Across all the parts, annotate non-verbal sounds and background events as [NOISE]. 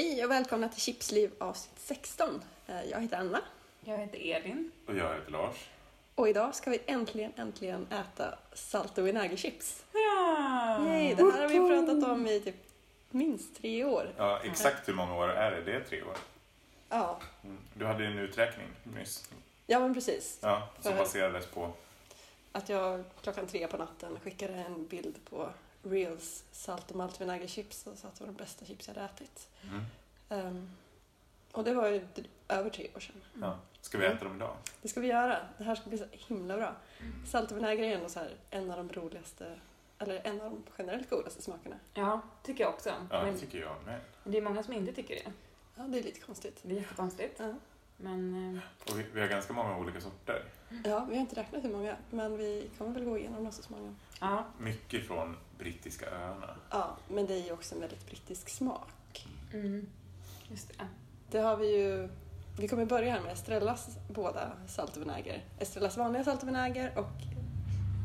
Hej och välkomna till Chipsliv avsnitt 16. Eh, Jag heter Anna Jag heter Elin. Och jag heter Lars. och idag ska vi äntligen, äntligen äta salt och vinägerchips. Ja! Yay, det här har vi pratat om i typ minst tre år. Ja, exakt hur många år är det? Det är tre år. Ja, Mm. Du hade en uträkning nyss. ja men precis. Ja, som baserades på... Att jag klockan tre på natten skickade en bild på Reels salt och maltvinägerchips och sa att det var de bästa chips jag hade ätit. Mm. Ehm, och det var ju över tre år sedan. Ja. Ska vi äta dem idag? Det ska vi göra. Det här ska bli så himla bra. Salt och vinäger är ändå så här en av de roligaste, eller en av de generellt godaste smakerna. Ja, tycker jag också. Ja, Men det tycker jag med. det är många som inte tycker det. Ja, det är lite konstigt. Det är jättekonstigt. Ja. Men eh, Och vi, vi har ganska många olika sorter. Ja, vi har inte räknat hur många, men vi kommer väl gå igenom dem så småningom. ja, Mycket från brittiska öarna. Ja, men det är ju också en väldigt brittisk smak. mm, just det. Det har vi ju... Vi kommer börja här med Estrellas båda salt och vinäger. Estrellas vanliga salt och vinäger och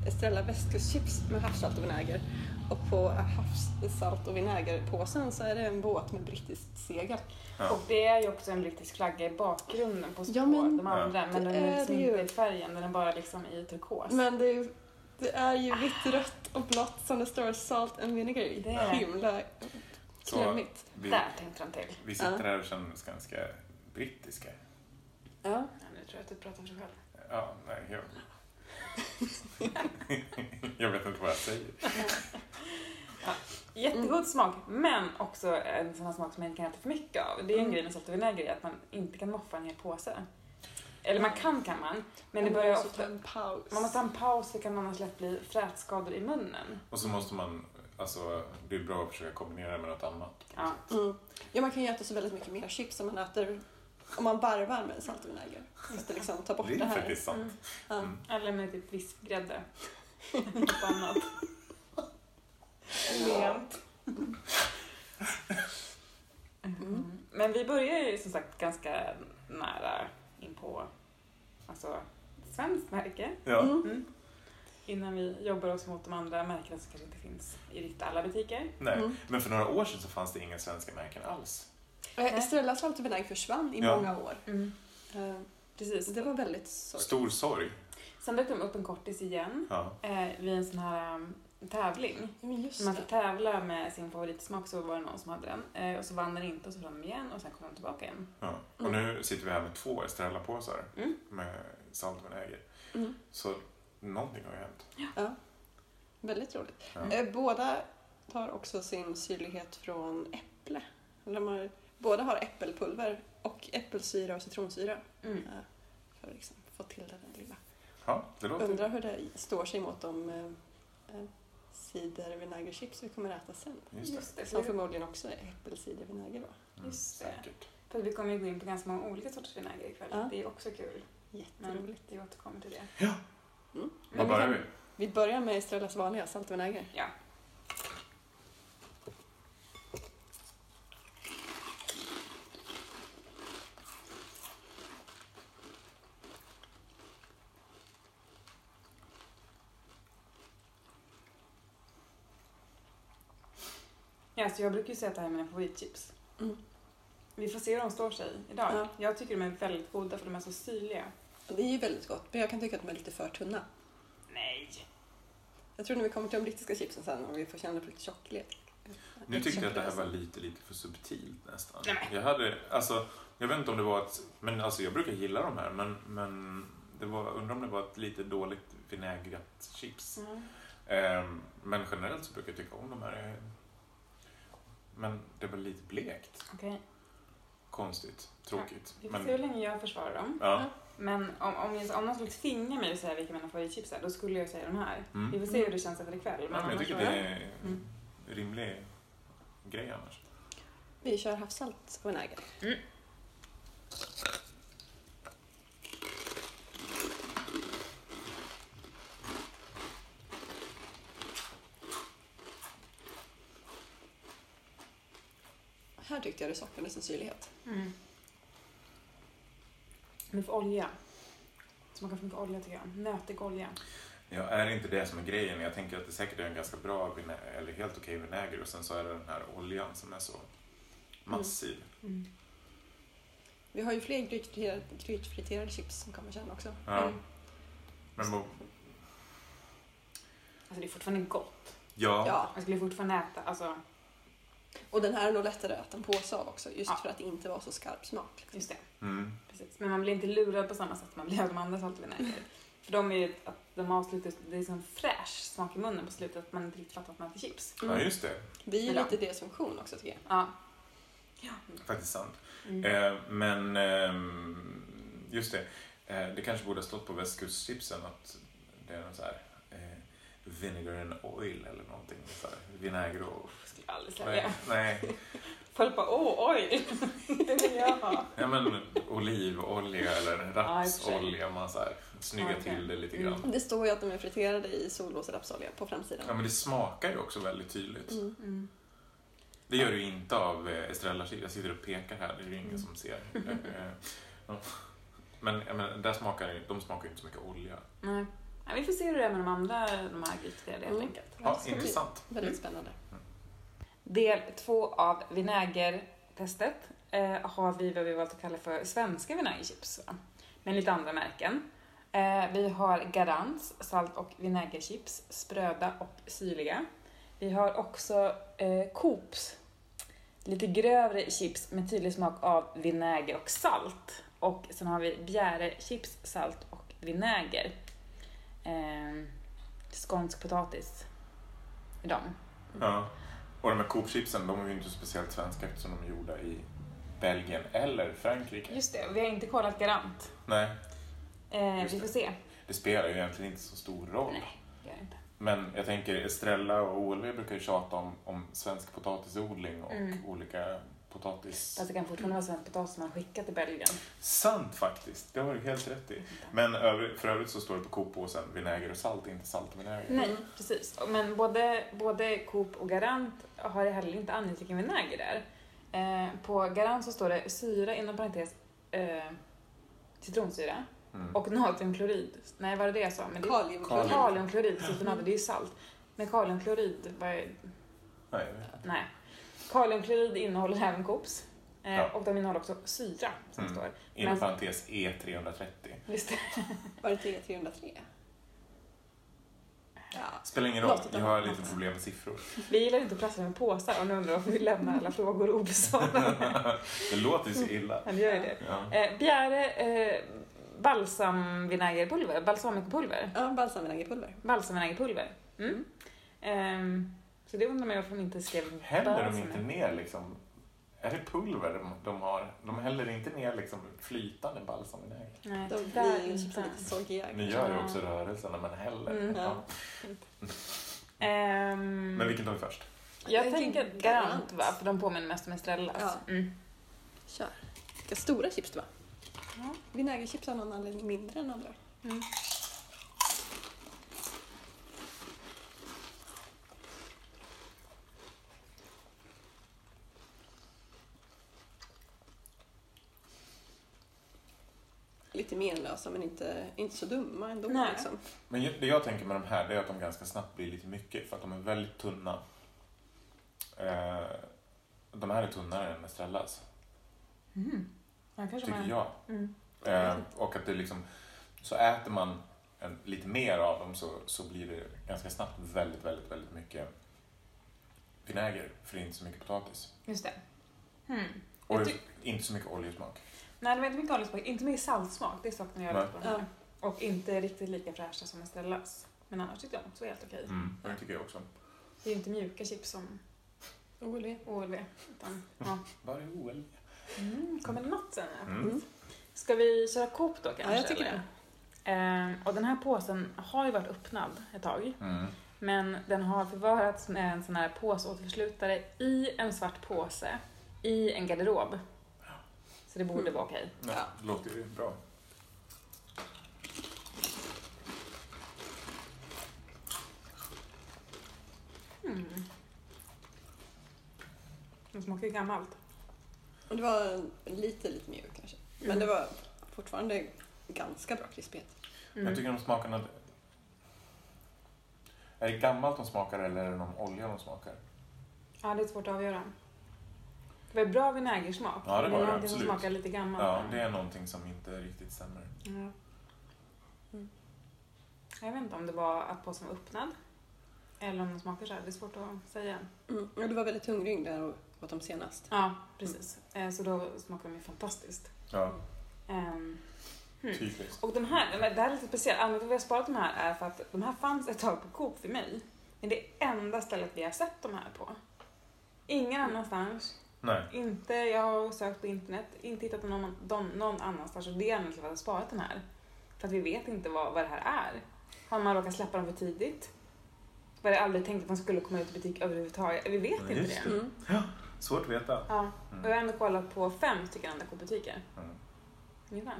Estrella västkustchips med havssalt och vinäger. Och på havssalt och vinägerpåsen så är det en båt med brittiskt segel. Ja. Och det är ju också en brittisk flagga i bakgrunden på Ja, men- de andra. Men det den är liksom inte i färgen, den är bara liksom i turkos. Men det är, ju- det är ju vitt, rött och blått som det står salt and vinegar i. Det är. Himla klämmigt. vi, Där tänkte de till. vi sitter Ja. här och känner oss ganska brittiska. Ja. Ja, nu tror jag att du pratar för dig själv. Ja, nej, jag... [LAUGHS] jag vet inte vad jag säger. [LAUGHS] Jättegod Mm. smak, men också en sån här smak som man inte kan äta för mycket av. Det är en Mm. grej med salt och vinäger, att man inte kan moffa en hel påse. Eller man kan kan man, men det Man börjar måste ofta... ta en paus. Man måste ha en paus, det kan annars lätt bli frätskador i munnen. Och så måste man... Alltså, det är bra att försöka kombinera det med något annat. Ja. Mm. Ja, man kan ju äta så väldigt mycket mer chips om man äter om man varvar med salt och vinäger. Att liksom ta bort Det det, är här. faktiskt sant. Ja. Mm. Eller med typ vispgrädde. Något annat. Lent. Mm. Men vi börjar ju som sagt ganska nära in på alltså, svenskt märke. Ja. Mm. Mm. Innan vi jobbar oss mot de andra märkena som kanske inte finns i riktigt alla butiker. Nej. Mm. Men för några år sedan så fanns det inga svenska märken alls. Eh, Estrella salt och vinäger försvann i Ja. många år. Eh, Precis. Det var väldigt sorgligt. Stor sorg. Sen dök de upp en kortis igen Ja. eh, vid en sån här um, tävling. Ja, men just Så man fick tävla med sin favoritsmak så var det någon som hade den. Eh, och så vann den inte och så vann de igen och sen kom de tillbaka igen. Ja. Och nu sitter vi här med två Estrella-påsar Mm. med salt och vinäger. Mm. Så någonting har ju hänt. Ja. Väldigt roligt. Ja. Eh, Båda tar också sin syrlighet från äpple. De har, båda har äppelpulver och äppelsyra och citronsyra. Mm. eh, För att liksom få till det där lilla. Ja, det låter... Undrar hur det står sig mot de eh, eh, cidervinägerchips vi kommer äta sen. Just det. Som För, förmodligen också är äppelcidervinäger då. Mm, Just det. Säkert. för vi kommer ju gå in på ganska många olika sorters vinäger ikväll. Ja. Det är också kul. Men Jätteroligt. vi återkommer till det. Ja. Mm. Men vi börjar vi? Vi börjar med Estrellas vanliga saltvinäger. Ja. Så jag brukar ju säga att det här är mina favoritchips. Mm. Vi får se hur de står sig idag. Ja. Jag tycker de är väldigt goda för de är så syrliga. Det är ju väldigt gott, men jag kan tycka att de är lite för tunna. Nej! Jag tror när vi kommer till de brittiska chipsen sen och vi får känna på lite tjocklek. Nu tyckte jag att det här var lite, lite för subtilt nästan. Nej. Jag hade, alltså, jag vet inte om det var ett, men alltså jag brukar gilla de här, men, men det var, undrar om det var ett lite dåligt vinägrat chips. Mm. Ehm, men generellt så brukar jag tycka om de här. Men det var lite blekt. Okej, Konstigt. Tråkigt. vi får Men, se hur länge jag försvarar dem. ja. Men om, om, jag, om någon skulle tvinga mig att säga vilka mina favoritchips är, då skulle jag säga de här. Mm. Vi får se hur det känns efter ikväll. Ja, men jag annars tycker det är Mm. en rimlig grej annars. Vi kör havssalt och vinäger. Här tyckte jag det saknades en syrlighet. Mm. Men för olja. Smakar för mycket olja tycker jag. Nötig olja. Ja, är det inte det som är grejen? Jag tänker att det säkert är en ganska bra eller helt okej vinäger och sen så är det den här oljan som är så Massiv. Mm. Vi har ju fler grytfriterade, grytfriterade chips som kommer sen också. Ja. Mm. Men Alltså det är fortfarande gott. ja. Ja, Man skulle fortfarande äta, alltså och den här är nog lättare att äta en påse av också just Ja. för att det inte var så skarp smak. Liksom. just det. Mm. Precis. Men man blir inte lurad på samma sätt som man blir av de andra saltvinäger. [LAUGHS] För de är ju att de avslutar, det är som fräsch smak i munnen på slutet att man inte riktigt fattar att man äter chips. ja, just det. Vi är ju Ja. lite deras funktion också tycker jag. Ja. Ja. Faktiskt sant. Mm. Eh, men ehm, just det, eh, det kanske borde ha stått på västkustchipsen att det är en så här eh, vinegar and oil eller någonting. Så här, vinäger och... skulle jag aldrig säga. Nej, nej. Folk bara, åh, oj! det vill jag ha. Ja, men olivolja eller och rapsolja. Man så här, snyggar okej. till det lite Mm. grann. Det står ju att de är friterade i solrosrapsolja på framsidan. Ja, men det smakar ju också väldigt tydligt. Mm. Mm. Det gör det ju inte av eh, Estrella. Jag sitter och pekar här, det är ju ingen Mm. som ser. [LAUGHS] Eh, eh, ja. Men, menar, där smakar, det- de smakar ju inte så mycket olja. Nej. Ja, vi får se hur det är med de andra, de här grytfriterade helt Mm. enkelt. Ja, Ja, intressant. Väldigt spännande. Del två av vinägertestet eh, har vi vad vi valt att kalla för svenska vinägerchips. Med lite andra märken. Eh, vi har Garants salt och vinägerchips, spröda och syrliga. Vi har också eh, Coops lite grövre chips med tydlig smak av vinäger och salt. Och sen har vi Bjäre chips, salt och vinäger. Eh, skånsk potatis i dem. Ja. Och de här Coop-chipsen, de är ju inte speciellt svenska eftersom de är gjorda i Belgien eller Frankrike. Just det, vi har inte kollat Garant. Nej, Eh, vi det. får se. det spelar ju egentligen inte så stor roll. Nej, det gör det inte. Men jag tänker Estrella och OLV brukar ju tjata om, om svensk potatisodling och Mm. olika potatis... Fast det kan fortfarande vara svensk potatis som man skickat till Belgien. Sant faktiskt, det har du helt rätt i. Men övrig, för övrigt så står det på Coop-påsen vinäger och salt, inte salt och vinäger. Nej, precis. Men både, både Coop och Garant har heller inte angett vilken vinäger det är. Eh, på Garant så står det syra inom parentes eh, citronsyra Mm. och natriumklorid. Nej, var det det jag sa? Men det Kaliumklorid. Kaliumklorid, natrium, det är ju salt. Men kaliumklorid, vad är, Nej, jag vet inte. nej. Kaliumklorid innehåller även Coops. Eh, Ja. Och de innehåller också syra, som Mm. står. Inom Men- parentes E E330. Just. [LAUGHS] Var det 303? Ja. Spelar ingen roll, jag har lite problem med siffror. Vi gillar inte att prassla med påsar och nu undrar varför vi lämnar alla frågor obesvarade. [LAUGHS] det låter ju så illa. Men det gör ju det. Ja. Eh, Bjäre eh, balsamvinägerpulver, balsamikopulver, Ja, balsamvinägerpulver. balsamvinägerpulver. Mm. Ehm, så det undrar man ju varför de inte skrev Häller de inte ner liksom... Är det pulver de, de har? De häller inte ner liksom flytande balsamvinäger. Nej, De blir ju inte. chipsen lite soggiga. Ni gör ju också rörelsen när man häller. Mm. Ja. Ehm, Men vilken tar vi först? jag Jag tänker Garant. va, för de påminner mest om Estrellas. Ja. Mm. Kör. Vilka stora chips det var. Ja. Vinägerchips av någon anledning mindre än andra. Mm. Lite menlösa men inte, inte så dumma ändå. Nej. Liksom. Men det jag tänker med de här det är att de ganska snabbt blir lite mycket för att de är väldigt tunna. Eh, de här är tunnare än Estrellas, Mm. Ja, tycker man... jag. Mm. Eh, och att det liksom, så äter man en, lite mer av dem så, så blir det ganska snabbt väldigt, väldigt, väldigt mycket vinäger för det är inte så mycket potatis. Just det. Mm. Och ty- inte så mycket oljesmak. Nej, det var inte mycket oljesmak, inte mycket saltsmak. Det saknar jag Nej. lite på den här. Och inte riktigt lika fräscha som Estrellas. Men annars tyckte jag de också var helt okej. Mm, det tycker jag också. Det är ju inte mjuka chips som OLV. OLV. Utan, ja. Var är OL? mm, kommer det något sen? ja. Mm. Ska vi köra Coop då kanske? Ja, jag tycker eller? Ehm, och den här påsen har ju varit öppnad ett tag. Mm. Men den har förvarats med en sån här påsåterförslutare i en svart påse i en garderob. Så det borde Mm. vara okej. Ja, Ja. det låter ju bra. Mm. Den smakar gammalt. Och det var lite, lite mjuk kanske. Men Mm. det var fortfarande ganska bra krispighet. Mm. Jag tycker de smakar något... Är det gammalt de smakar eller är det någon olja de smakar? Ja, det är svårt att avgöra. Det var bra vinägersmak. Ja, det men var det, någonting som absolut. smakar lite gammalt. Ja, det är någonting som inte riktigt stämmer. Ja. Mm. Jag vet inte om det var att påsen var öppnad. Eller om den smakar så här. Det är svårt att säga. Mm. Ja, du var väldigt hungrig där och åt dem senast. Ja, precis. Eh, Så då smakar de ju fantastiskt. Ja, Mm. typiskt. Och de här, det här är lite speciellt. Anledningen till att vi har sparat de här är för att de här fanns ett tag på Coop för mig. Men det är enda stället vi har sett de här på. Ingen annanstans. Nej. Inte, jag har sökt på internet, inte hittat någon, någon, någon annanstans. Och det är anledningen till att vi har sparat den här. För att vi vet inte vad, vad det här är. Har man råkat släppa dem för tidigt? Var det aldrig tänkt att de skulle komma ut i butik överhuvudtaget? Vi vet Ja, inte det. det. Mm. Svårt att veta. Ja. Mm. Och jag har ändå kollat på fem stycken andra Coop-butiker. Mm. Ungefär.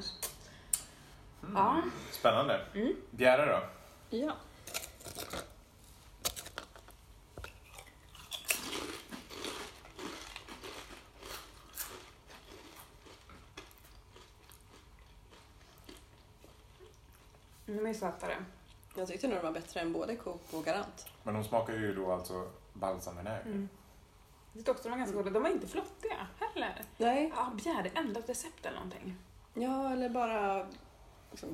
Mm. Ja. Spännande. Mm. Bjäre då? Ja. De är sötare. Jag tyckte nog de var bättre än både Coop och Garant. Men de smakar ju då alltså balsamvinäger. Mm. Jag tyckte också de var ganska goda. De var inte flottiga heller. Nej. Ja, begärde ändrat recept eller någonting. Ja, eller bara liksom,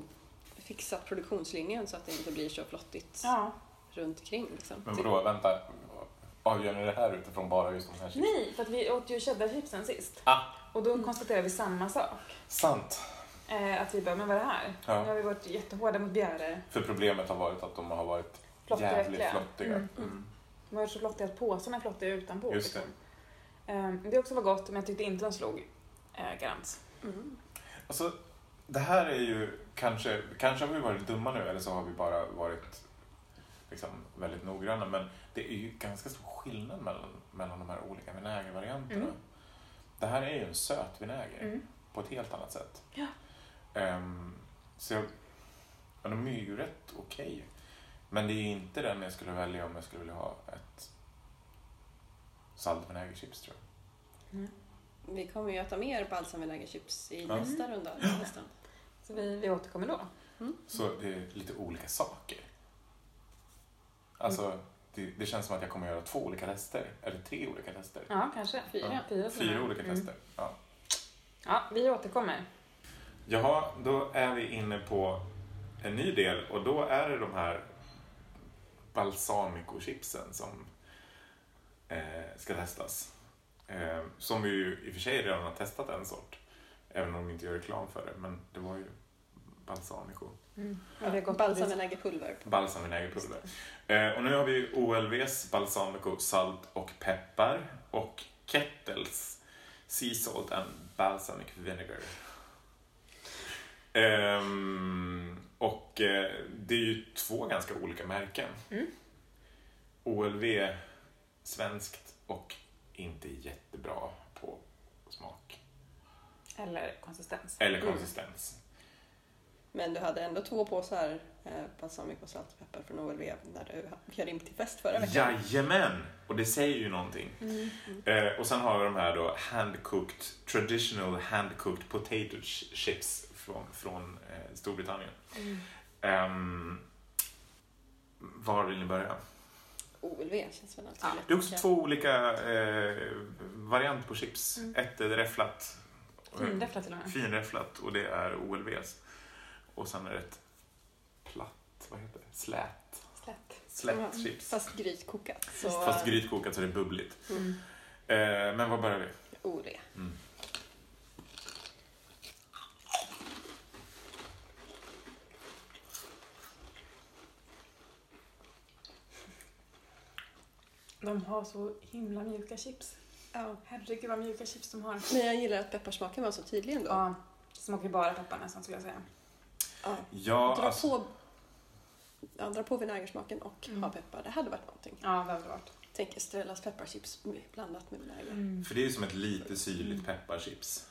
fixat produktionslinjen så att det inte blir så flottigt Ja. runt omkring. Liksom. Men vadå, vänta. Avgör ni det här utifrån bara just de här chipsen? Nej, för att vi åt ju cheddarchipsen sist. Ah. Och då Mm. konstaterade vi samma sak. Sant. Eh, att vi bara, men vad är det här? Ja. Nu har vi varit jättehårda mot bjäre. För problemet har varit att de har varit Flottiga, jävligt flottiga. Mm. Mm. De var så flottiga att påsarna är flottiga utanpå. Just det. liksom. Eh, det också var gott, men jag tyckte inte de slog eh, Garants. Mm. Alltså, det här är ju kanske, kanske har vi varit dumma nu eller så har vi bara varit liksom, väldigt noggranna. Men det är ju ganska stor skillnad mellan, mellan de här olika vinägervarianterna. Mm. Det här är ju en söt vinäger Mm. på ett helt annat sätt. Ja. Ehm, så jag, men de är ju rätt okej. Men det är inte den jag skulle välja om jag skulle vilja ha ett saltvinägerchips tror jag. Mm. Vi kommer ju äta mer balsamvinägerchips i Ja. nästa runda. Nästan. Så vi, vi återkommer då. Så det är lite olika saker. Alltså, det, det känns som att jag kommer göra två olika tester. Eller tre olika tester. Ja, kanske. Fyra. Fyra, och Fyra med. olika Mm. tester. Ja. Ja, vi återkommer. Jaha, då är vi inne på en ny del och då är det de här balsamico-chipsen som eh, ska testas. Eh, som vi ju i och för sig redan har testat en sort. Även om de inte gör reklam för det. Men det var ju balsamico. Mm. Ja, vi Balsamvinägerpulver. Balsamvinägerpulver. Eh, och nu har vi OLVs balsamico, salt och peppar och Kettles sea salt and balsamic vinegar. Ehm, och eh, det är ju två ganska olika märken. Mm. OLV svenskt och inte jättebra på smak Eller konsistens. eller Mm. konsistens. Men du hade ändå två påsar eh, balsamico, salt och peppar från OLV när du bjöd in till fest förra veckan. Jajamän! Och det säger ju någonting. Mm. Eh, och sen har vi de här då hand-cooked, traditional hand-cooked potato ch- chips från, från eh, Storbritannien. Mm. Ehm, var vill ni börja? OLV känns väl alltid Ja. Det är också två olika eh, varianter på chips. Mm. Ett är räfflat. Finräfflat till och med. Finräfflat och det är OLVs. Och sen är det ett platt, vad heter det? Slät. Slätt. Slätt Ja, chips. Fast grytkokat. Så Fast grytkokat så det är bubbligt. Mm. Eh, men vad börjar vi? OLV. Mm. De har så himla mjuka chips. Ja. Herregud vad mjuka chips de har. Men jag gillar att pepparsmaken var så tydlig ändå. Ja, smakar ju bara peppar nästan skulle jag säga. Ja. Ja, Dra, alltså, på, ja, dra på vinägersmaken och Mm. ha peppar. Det hade varit någonting. Ja, det hade det varit. Tänk Estrellas pepparchips blandat med vinäger. Mm. för det är ju som ett lite syrligt pepparchips.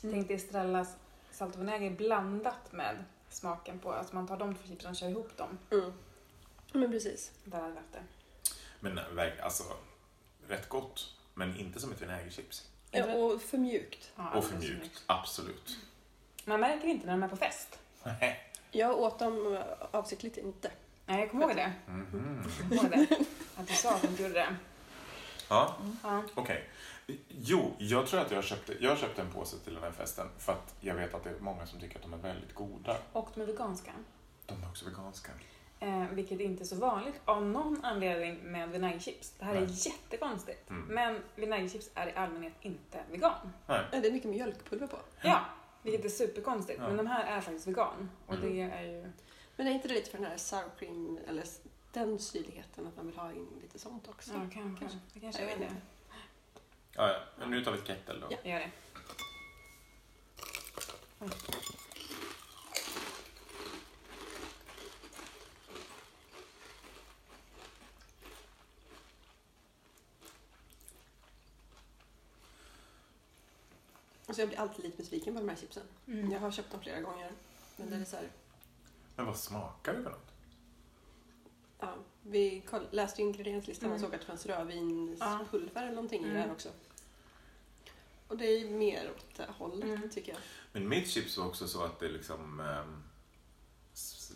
Tänk dig Estrellas salt och vinäger blandat med smaken på, alltså man tar de två chipsen och kör ihop dem. Mm. Men precis. Där hade det varit det. Men nej, alltså, rätt gott. Men inte som ett vinägerchips. Ja, och för mjukt. Ja, Och för mjukt, absolut. Man märker inte när de är på fest. Jag åt dem eh, avsiktligt inte. Nej, jag kommer ihåg det. Jag kommer ihåg det. Att du sa att du inte gjorde det. Ja, Ja. okej. Jo, jag tror att jag köpte, jag köpte en påse till den här festen för att jag vet att det är många som tycker att de är väldigt goda. Och de är veganska. De är också veganska. Eh, vilket inte är så vanligt av någon anledning med vinägerchips. Det här är Nej. jättekonstigt. Mm. Men vinägerchips är i allmänhet inte vegan. Nej. Det är mycket mjölkpulver på. Ja, vilket är superkonstigt. Ja. Men de här är faktiskt vegan. Och Mm. det är ju... Men är inte det lite för den här sour cream, eller den syrligheten, att man vill ha in lite sånt också? Ja, kanske. kanske. Det kanske Jag är det. Ja, ja. Men nu tar vi ett kettle då. Ja. Gör det. Oj. Alltså jag blir alltid lite besviken på de här chipsen. Mm. Jag har köpt dem flera gånger. Men det är så här, Men vad smakar det för något? ja, vi läste ingredienslistan och Mm. såg att det fanns rödvinspulver eller någonting i Mm. det här också. Och det är mer åt det hållet Mm. tycker jag. Men mitt chips var också så att det liksom, ehm,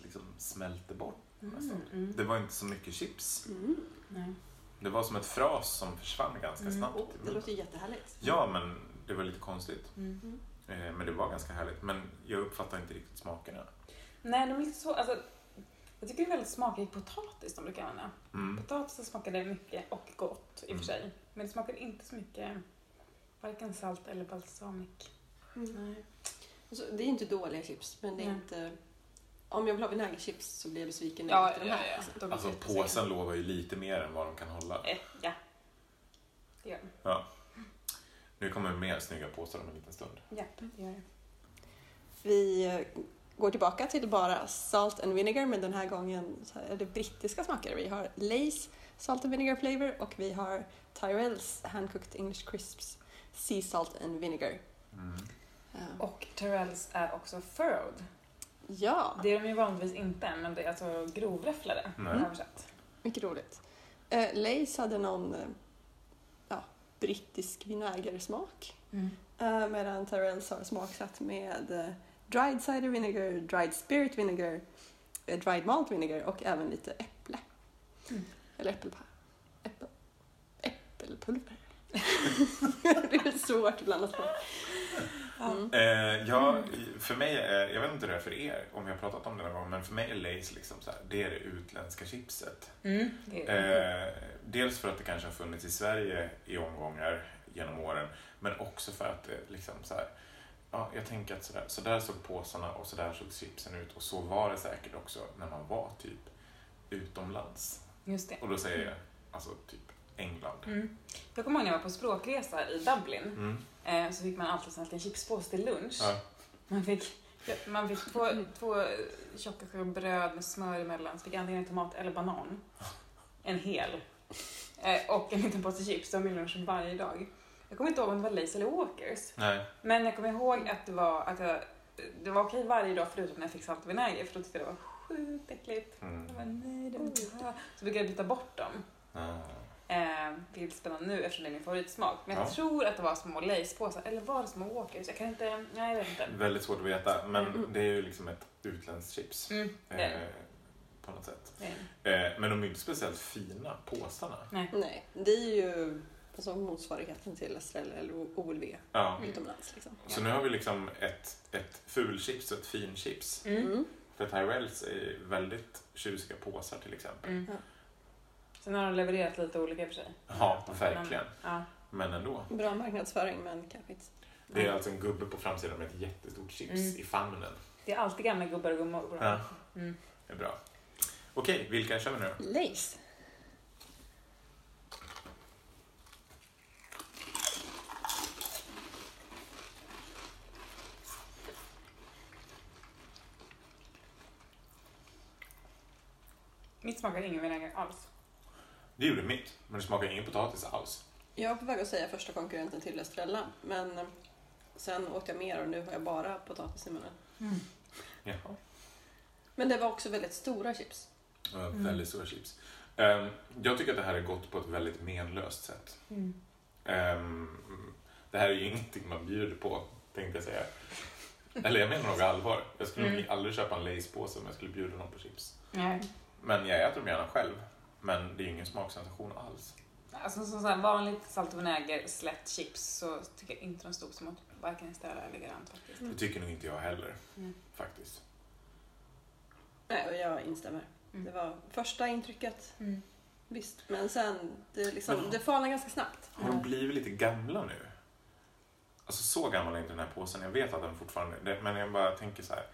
liksom smälter bort. nästan. Mm. Det var inte så mycket chips. Mm. Nej. Det var som ett fras som försvann ganska Mm. snabbt. Och i det låter jättehärligt. Ja, men det var lite konstigt. Mm. Eh, Men det var ganska härligt. Men jag uppfattar inte riktigt smakerna. Nej, de är lite så... Alltså, jag tycker det är väldigt smakrig potatis de brukar använda. Mm. Potatisen smakade mycket och gott i och Mm. för sig. Men det smakade inte så mycket varken salt eller balsamic. Mm. Alltså, det är inte dåliga chips, men det är Nej. inte... Om jag vill ha vinägerchips så blir jag besviken när Ja, jag äter den ja, här. ja. Alltså, blir Alltså jättebesviken. påsen lovar ju lite mer än vad de kan hålla. Eh, ja. Det gör den. Nu kommer mer snygga påsar om en liten stund. Ja, det gör den. Vi eh, går tillbaka till bara salt and vinegar, men den här gången så är det brittiska smaker. Vi har Lays salt and vinegar flavor och vi har Tyrells handcooked English crisps sea salt and vinegar. Mm. Eh, Och Tyrells är också furrowed. ja, Det är de ju vanligtvis inte, men det är alltså grovräfflade översatt. mycket roligt. Eh, Lays hade någon brittisk vinägersmak. Mm. Uh, medan Tyrells har smaksatt med eh, dried cider vinegar, dried spirit vinegar, eh, dried malt vinegar och även lite äpple. Mm. Eller äppelpa. Äppel, äppelpulver. [LAUGHS] det är svårt att blanda på. Mm. Eh, ja, för mig är, jag vet inte hur det är för er, om vi har pratat om det någon gång, men för mig är Lays liksom så här, det är det utländska chipset. Mm. Eh, dels för att det kanske har funnits i Sverige i omgångar genom åren, men också för att det liksom så här, ja, jag tänker att så där, så där såg påsarna och så där såg chipsen ut och så var det säkert också när man var typ utomlands. Just det. Och då säger jag alltså typ England. Mm. Jag kommer ihåg när jag var på språkresa i Dublin. Mm. Eh, så fick man alltid en liten chipspåse till lunch. Ja. Man fick, man fick två, två tjocka skivor bröd med smör emellan. Så fick antingen tomat eller banan. En hel. Eh, och en liten påse chips. Det var min lunch varje dag. Jag kommer inte ihåg om det var Lace eller Walkers. Nej. Men jag kommer ihåg att det var, att jag, det var okej varje dag förutom när jag fick salt och vinäger. För då tyckte jag det var sjukt äckligt. Mm. Jag bara, nej, det ha. Så brukade jag byta bort dem. Ah. Eh, vilket är spännande nu eftersom det är min favoritsmak. Men jag Ja. tror att det var små Lay's-påsar. Eller var det små Walkers? Jag kan inte... Nej, jag vet inte. Väldigt svårt att veta, men Mm. det är ju liksom ett utländskt chips. Mm. Eh, på något sätt. Eh, men de är inte speciellt fina, påsarna. Nej. Nej, det är ju alltså, motsvarigheten till Estrella eller OLV Ja. Mm. utomlands. Liksom. Så nu har vi liksom ett, ett fulchips och ett finchips. Mm. Mm. För Tyrells är väldigt tjusiga påsar till exempel. Mm. Sen har de levererat lite olika i och för sig. Ja, verkligen. Ja. Men ändå. Bra marknadsföring, men kanske inte. Det är alltså en gubbe på framsidan med ett jättestort chips Mm. i famnen. Det är alltid gamla gubbar och gummor. Ja. Mm. Det är bra. Okej, vilka kör vi nu? Lace. Mitt smakar ingen vinäger alls. Det gjorde mitt, men det smakar ingen potatis alls. Jag var på väg att säga första konkurrenten till Estrella, men eh, sen åt jag mer och nu har jag bara potatis i munnen. Jaha. Men det var också väldigt stora chips. Var Mm. Väldigt stora chips. Ehm, jag tycker att det här är gott på ett väldigt menlöst sätt. Mm. Ehm, det här är ju [LAUGHS] ingenting man bjuder på, tänkte jag säga. Eller jag menar nog allvar. Jag skulle Mm. aldrig köpa en Lay's-påse om jag skulle bjuda någon på chips. Nej. Men jag äter dem gärna själv. Men det är ingen smaksensation alls. Alltså som så här vanligt salt och vinäger, slätt chips så tycker jag inte de stod som att varken Estrella eller Garant faktiskt. Det tycker nog inte jag heller, Mm. faktiskt. Nej, och jag instämmer. Mm. Det var första intrycket, Mm. visst. Men sen, det, liksom, Men- det falnar ganska snabbt. Har de blivit lite gamla nu? Alltså så gammal är inte den här påsen. Jag vet att den fortfarande... det- Men jag bara tänker så här.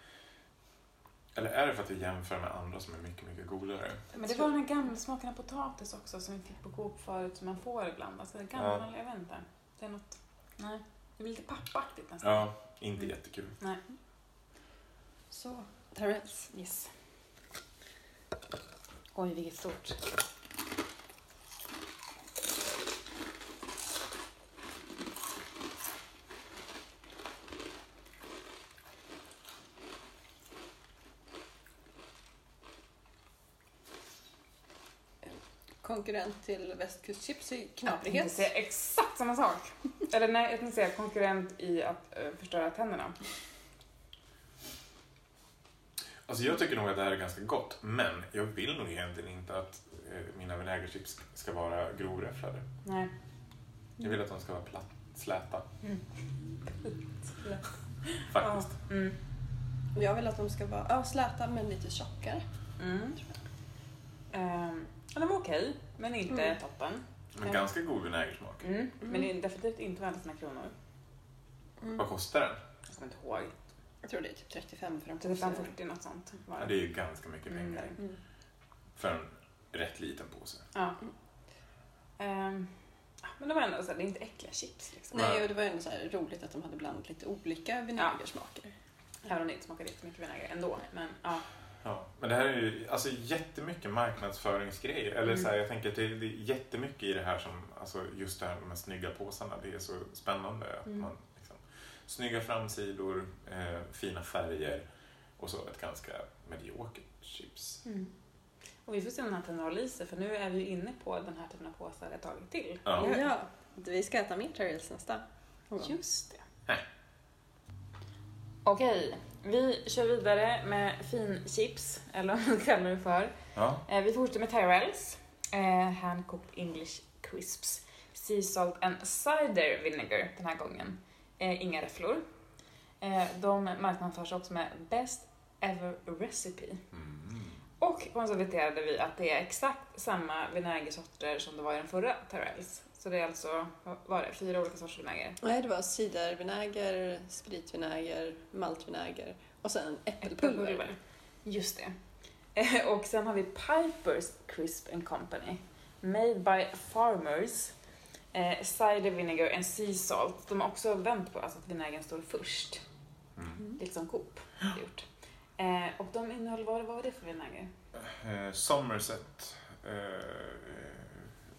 Eller är det för att vi jämför med andra som är mycket, mycket godare? Men det var den här gamla potatis också som vi fick på Coop förut som man får ibland. Alltså det är gammal, Ja. jag vet inte. Det är något... Nej. Det blir lite pappaktigt nästan. Ja, inte jättekul. Nej. Så, Tyrells. Yes. Oj, vilket stort. Konkurrent till västkustchips i Jag tänkte knaprighet. säga exakt samma sak. Eller nej, jag tänkte säga konkurrent i att eh, förstöra tänderna. Alltså jag tycker nog att det här är ganska gott. Men jag vill nog egentligen inte att eh, mina vinägerchips ska vara grovräfflade. Nej. Jag vill att de ska vara platt, släta. Mm. Faktiskt. Ja. Mm. Jag vill att de ska vara ja, släta men lite tjockare. Mm. Ehm, ja, de var okej, men inte Mm. toppen. Men Ja. ganska god vinägersmak. Mm. Men det är definitivt inte värda sina kronor. Mm. Vad kostar den? Jag kommer inte ihåg. Jag tror det är typ 35 för en påse. 35-40 något sånt var Ja, det är ju ganska mycket Mm. pengar Mm. för en rätt liten påse. Ja. Ja, men det var ändå så här, det är inte äckliga chips liksom. Nej, och det var ju ändå så här roligt att de hade blandat lite olika vinägersmaker. Även om det inte smakade jättemycket vinäger ändå. Men ja. Ja, men det här är ju alltså, jättemycket marknadsföringsgrejer. Eller Mm. så här, jag tänker att det, det är jättemycket i det här som, alltså just det här med de snygga påsarna, det är så spännande. Att Mm. man, liksom, snygga framsidor, eh, fina färger och så ett ganska mediokert chips. Mm. Och vi får se om den här tänder håller i sig för nu är vi ju inne på den här typen av påsar ett tag till. Ja. Ja, vi ska äta mer Tyrells nästa gång. Just det. Okej, vi kör vidare med finchips, eller vad man kallar det för. Ja. Eh, vi fortsätter med Tyrells, eh, Hand-cooked English Crisps, Sea Salt and Cider Vinegar den här gången. Eh, inga räfflor. De marknadsförs också med Best Ever Recipe. Mm. Och konstaterade vi att det är exakt samma vinägersorter som det var i den förra Tyrells. Så det är alltså, vad var det, fyra olika sorters vinäger. Nej, det var cidervinäger, spritvinäger, maltvinäger och sen äppelpulver. Just det. Eh, Och sen har vi Pipers Crisp and Company. Made by Farmers. Eh, cider vinegar and sea salt. De har också vänt på alltså att vinägern står först. Mm. Lite som Coop har gjort. Eh, och de innehöll, vad, vad var det för vinäger? Eh, Somerset eh,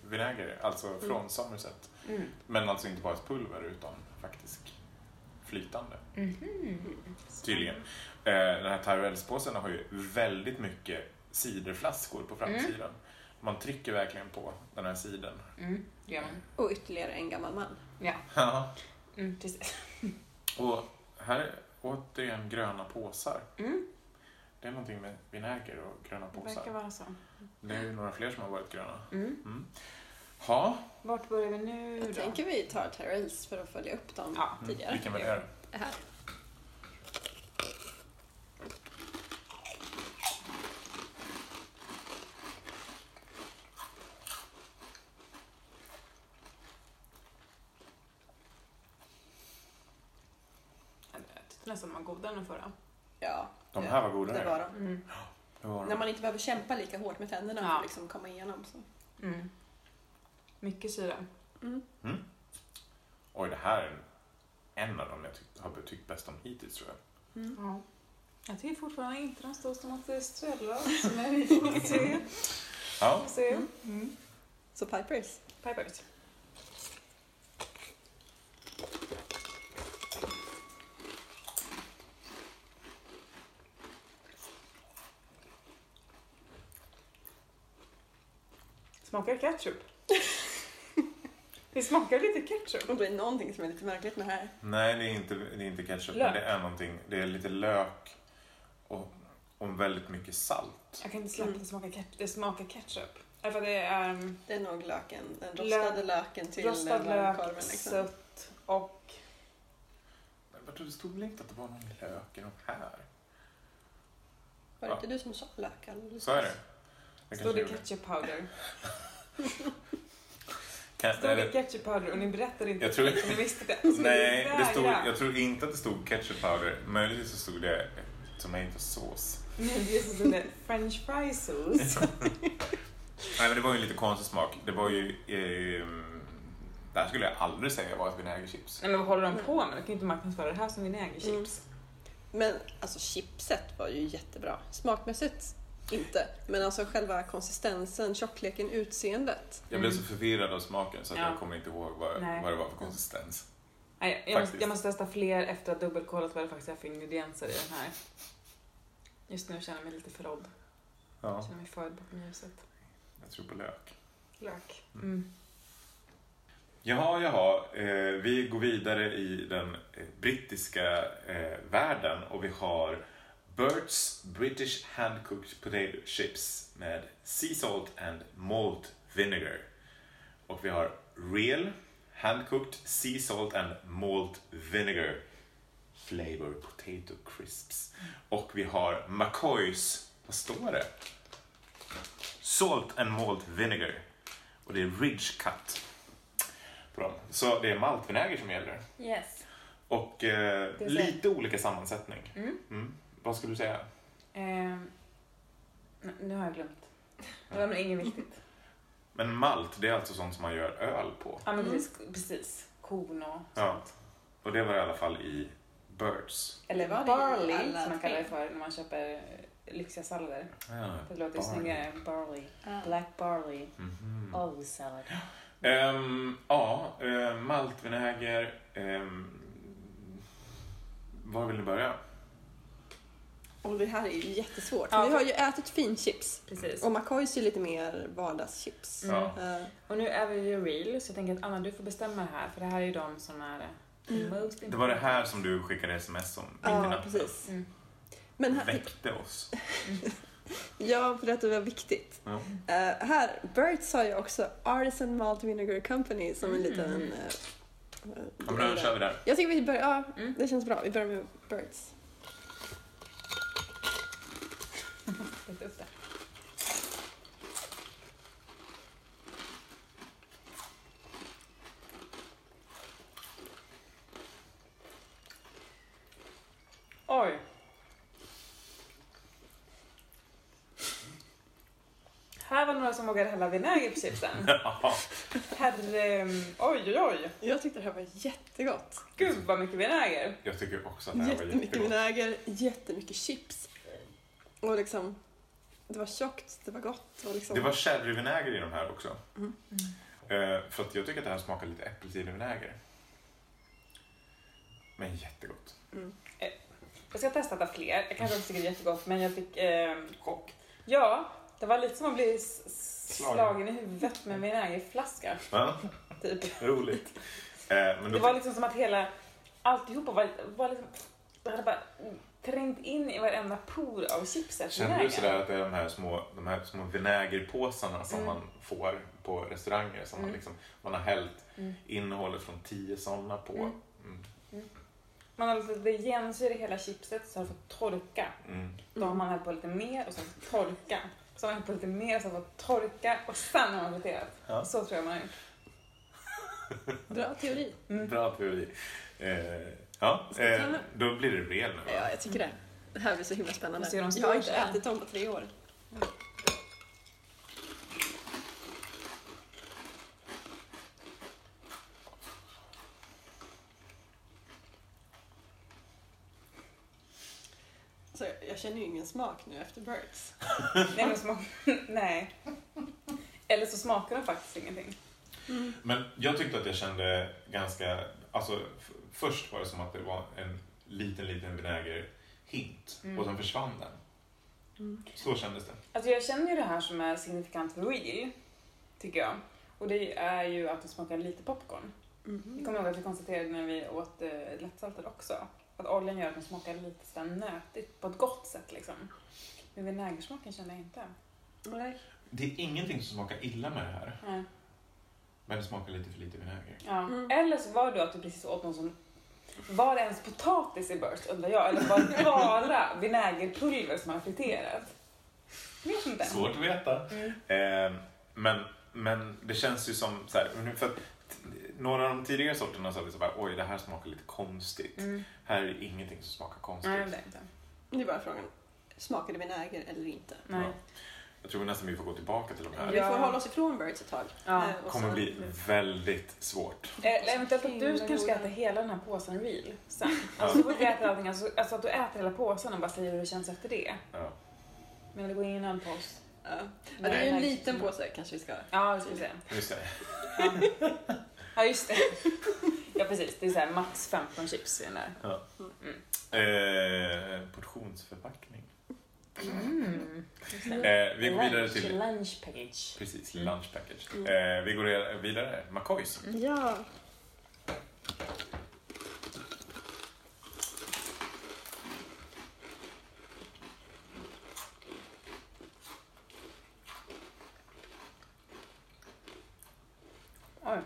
vinäger, alltså från Somerset. Mm. Men alltså inte bara ett pulver utan faktiskt flytande. Mhm. Tydligen. Eh, den här Tyrells-påsen har ju väldigt mycket ciderflaskor på framsidan. Man trycker verkligen på den här sidan. Mm, man. Och ytterligare en gammal man. Ja, mm, precis. [LAUGHS] och här är återigen gröna påsar. Mm, Det är någonting med vinäger och gröna det verkar påsar. vara så. Det är ju några fler som har varit gröna. Mm. Mm. Ha, Vart börjar vi nu Jag då? tänker vi tar Tyrells för att följa upp dem Ja. mm. tidigare. vilken var det? Här. Jag tyckte nästan de var godare än den förra. Ja, De här var godare. det var de. Mm. De. När man inte behöver kämpa lika hårt med tänderna Ja. för att liksom komma igenom. Så. Mm. Mycket syra. Mm. Oj, det här är en av dem jag tyck- har tyckt bäst om hittills tror jag. Mm. Ja. Jag tycker fortfarande inte de står som att det är Estrella, [LAUGHS] men vi får se. Ja, Får se. Mm. Mm. Så Pipers. Pipers. Smakar ketchup. [LAUGHS] Det smakar lite ketchup. Och det är någonting som är lite märkligt med det här. nej det är inte, det är inte ketchup, Lök. men det är någonting. Det är lite lök och, och väldigt mycket salt. Jag kan inte släppa Mm. att det smakar ketchup. Det smakar ketchup. Det är um, Det är nog löken, den rostade Lök- löken till rostad lök. Liksom. sött och... Men vadå, det stod väl inte att det var någon lök i de här? Var det inte du som sa lök Så är det. Stod det ketchup powder? [LAUGHS] Stod nej, det ketchup powder och ni berättade inte Jag tror- så ni visste det? Så nej ni det stod, jag tror inte att det stod ketchup powder. Möjligtvis så stod det tomatosås. Nej, det stod det french fry sås. [LAUGHS] Nej men det var ju en lite konstig smak. Det var ju... ehm, det här skulle jag aldrig säga var ett vinägerchips. Nej men vad håller de på med? De kan ju inte marknadsföra det här som vinägerchips. Men alltså chipset var ju jättebra. Smakmässigt inte. Men alltså själva konsistensen, tjockleken, utseendet. Jag blev Mm. så förvirrad av smaken så att Ja. jag kommer inte ihåg vad, Nej. vad det var för konsistens. Nej, jag, måste, jag måste testa fler efter att ha dubbelkollat vad det faktiskt är för ingredienser i den här. Just nu känner jag mig lite förrådd. Jag Ja, känner mig förd bakom ljuset. jag tror på lök. Lök. Mm. Mm. Jaha, jaha. Eh, vi går vidare i den eh, brittiska eh, världen och vi har Burt's British Hand-Cooked Potato Chips med Sea Salt and Malt Vinegar. Och vi har Real Hand-Cooked Sea Salt and Malt Vinegar Flavor Potato Crisps. Och vi har McCoys, vad står det? Salt and Malt Vinegar. Och det är Ridge Cut på dem. Så det är maltvinäger som gäller. Yes. Och eh, lite olika sammansättning. Mm. Mm. Vad skulle du säga? Ehm, n- nu har jag glömt. Det var nog inget viktigt. Men malt, det är alltså sånt som man gör öl på. Ja men Mm. precis, precis. Korn och Ja. sånt. Och det var i alla fall i Birds. Eller Var det barley alla som man kallar det för när man köper eh, lyxiga sallader. Ja. Det låter Barley. snyggare. Barley. Ah. Black barley. Mhm. Olive salad. Ehm, ja, eh, maltvinäger. ehm, var vill ni börja? Och det här är ju jättesvårt. Ja, Vi har ju ätit finchips. Precis. Och McCoys är lite mer vardagschips. Mm. Eh, Och nu är vi ju real, så jag tänker att Anna du får bestämma här för det här är ju de som är Mm. most Det var det här som du skickade sms om. mitt i ja, natten. precis. Mm. Men här, Väckte oss. [LAUGHS] ja, för att det var viktigt. Ja. Eh, här, Birds har ju också Artisan Malt Vinegar Company som en Mm. liten... uh, Ja, men då kör vi där. Jag tycker vi börjar, ja, Mm. det känns bra. Vi börjar med Birds. Lite upp där. Oj. Här var några som vågade hälla vinäger på chipsen. [LAUGHS] Ja. Herre... Oj, oj, oj. Jag tyckte det här var jättegott. Gud vad mycket vinäger. Jag tycker också att det här var Jättemycket jättegott. vinäger, jättemycket chips. Och liksom, det var tjockt, det var gott. Och liksom, Det var sherryvinäger i de här också. Mm. Eh, för att jag tycker att det här smakar lite äppelcidervinäger. Men jättegott. mm. Jag ska testa att fler. Jag kanske också tycker det är jättegott, men jag fick... Eh, Chock. ja, det var lite som att bli Slagen. slagen i huvudet med en vinägerflaska. Ja, Typ. roligt. Eh, men Det var liksom som att hela... Alltihopa var, var liksom... Det hade bara trängt in i varenda por av chipset. kände du sådär att det är de här små, de här små vinägerpåsarna som Mm. man får på restauranger som man, Mm. liksom, man har hällt Mm. innehållet från tio sådana på. Mm. Mm. Man har låtit det genomsyra hela chipset så har det fått torka. Mm. Då har man hällt på lite mer och sen fått torka. Så har man hällt på lite mer och sen fått torka och sen har man friterat. Ja. Så tror jag man har gjort. Bra teori. Mm. Bra teori. Eh, ja, eh, då blir det real nu va? Ja, jag tycker det. Det här blir så himla spännande. Jag har inte ätit dem på tre år. Känner ju ingen smak nu efter Birds. [LAUGHS] Nej, men smak... [LAUGHS] Nej. Eller så smakar de faktiskt ingenting. Men jag tyckte att jag kände ganska, alltså först var det som att det var en liten, liten vinägerhint Mm. och sen försvann den. Mm. Så kändes det. Alltså jag känner ju det här som är signifikant för real, tycker jag. Och det är ju att det smakar lite popcorn. Mhm. Jag kommer ihåg att vi konstaterade när vi åt eh, lättsaltad också. Att oljan gör att den smakar lite sådär nötigt på ett gott sätt liksom. Men vinägersmaken kände jag inte. Nej. det är ingenting som smakar illa med det här. Nej. Men det smakar lite för lite vinäger. Ja. Mm. Eller så var det då att du precis åt någon som... Var det ens potatis i burst undrar jag? Eller var det bara [LAUGHS] vinägerpulver som man friterat? Vet inte. Svårt att veta. Mm. Eh, men, men det känns ju som så här, för att några av de tidigare sorterna sa vi så bara, oj det här smakar lite konstigt. Mm. Här är det ingenting som smakar konstigt. Nej, det är inte. Det är bara frågan, smakar det vinäger eller inte? Nej. Ja. Jag tror nästan vi får gå tillbaka till de här. Vi Ja. får hålla oss ifrån birds ett tag. Ja. Eh, och kommer sen- bli väldigt svårt. Eller eventuellt att du kanske ska äta hela den här påsen real sen. [LAUGHS] Alltså så fort vi äter allting, alltså, alltså att du äter hela påsen och bara säger hur det känns efter det. Ja. Men det går ingen annan paus. Ja. Ja, det är ju en liten påse kanske vi ska... Ja, det ska vi säga. Just det. Ja. just det. [LAUGHS] Ja, precis. Det är så här max 15 chips i den där. Ja. Mm. Eh, portionsförpackning. Mm. Eh, vi går vidare till Lunch page. precis, Mm. lunch package. Mm. Eh, vi går vidare. McCoys. Ja. Oj.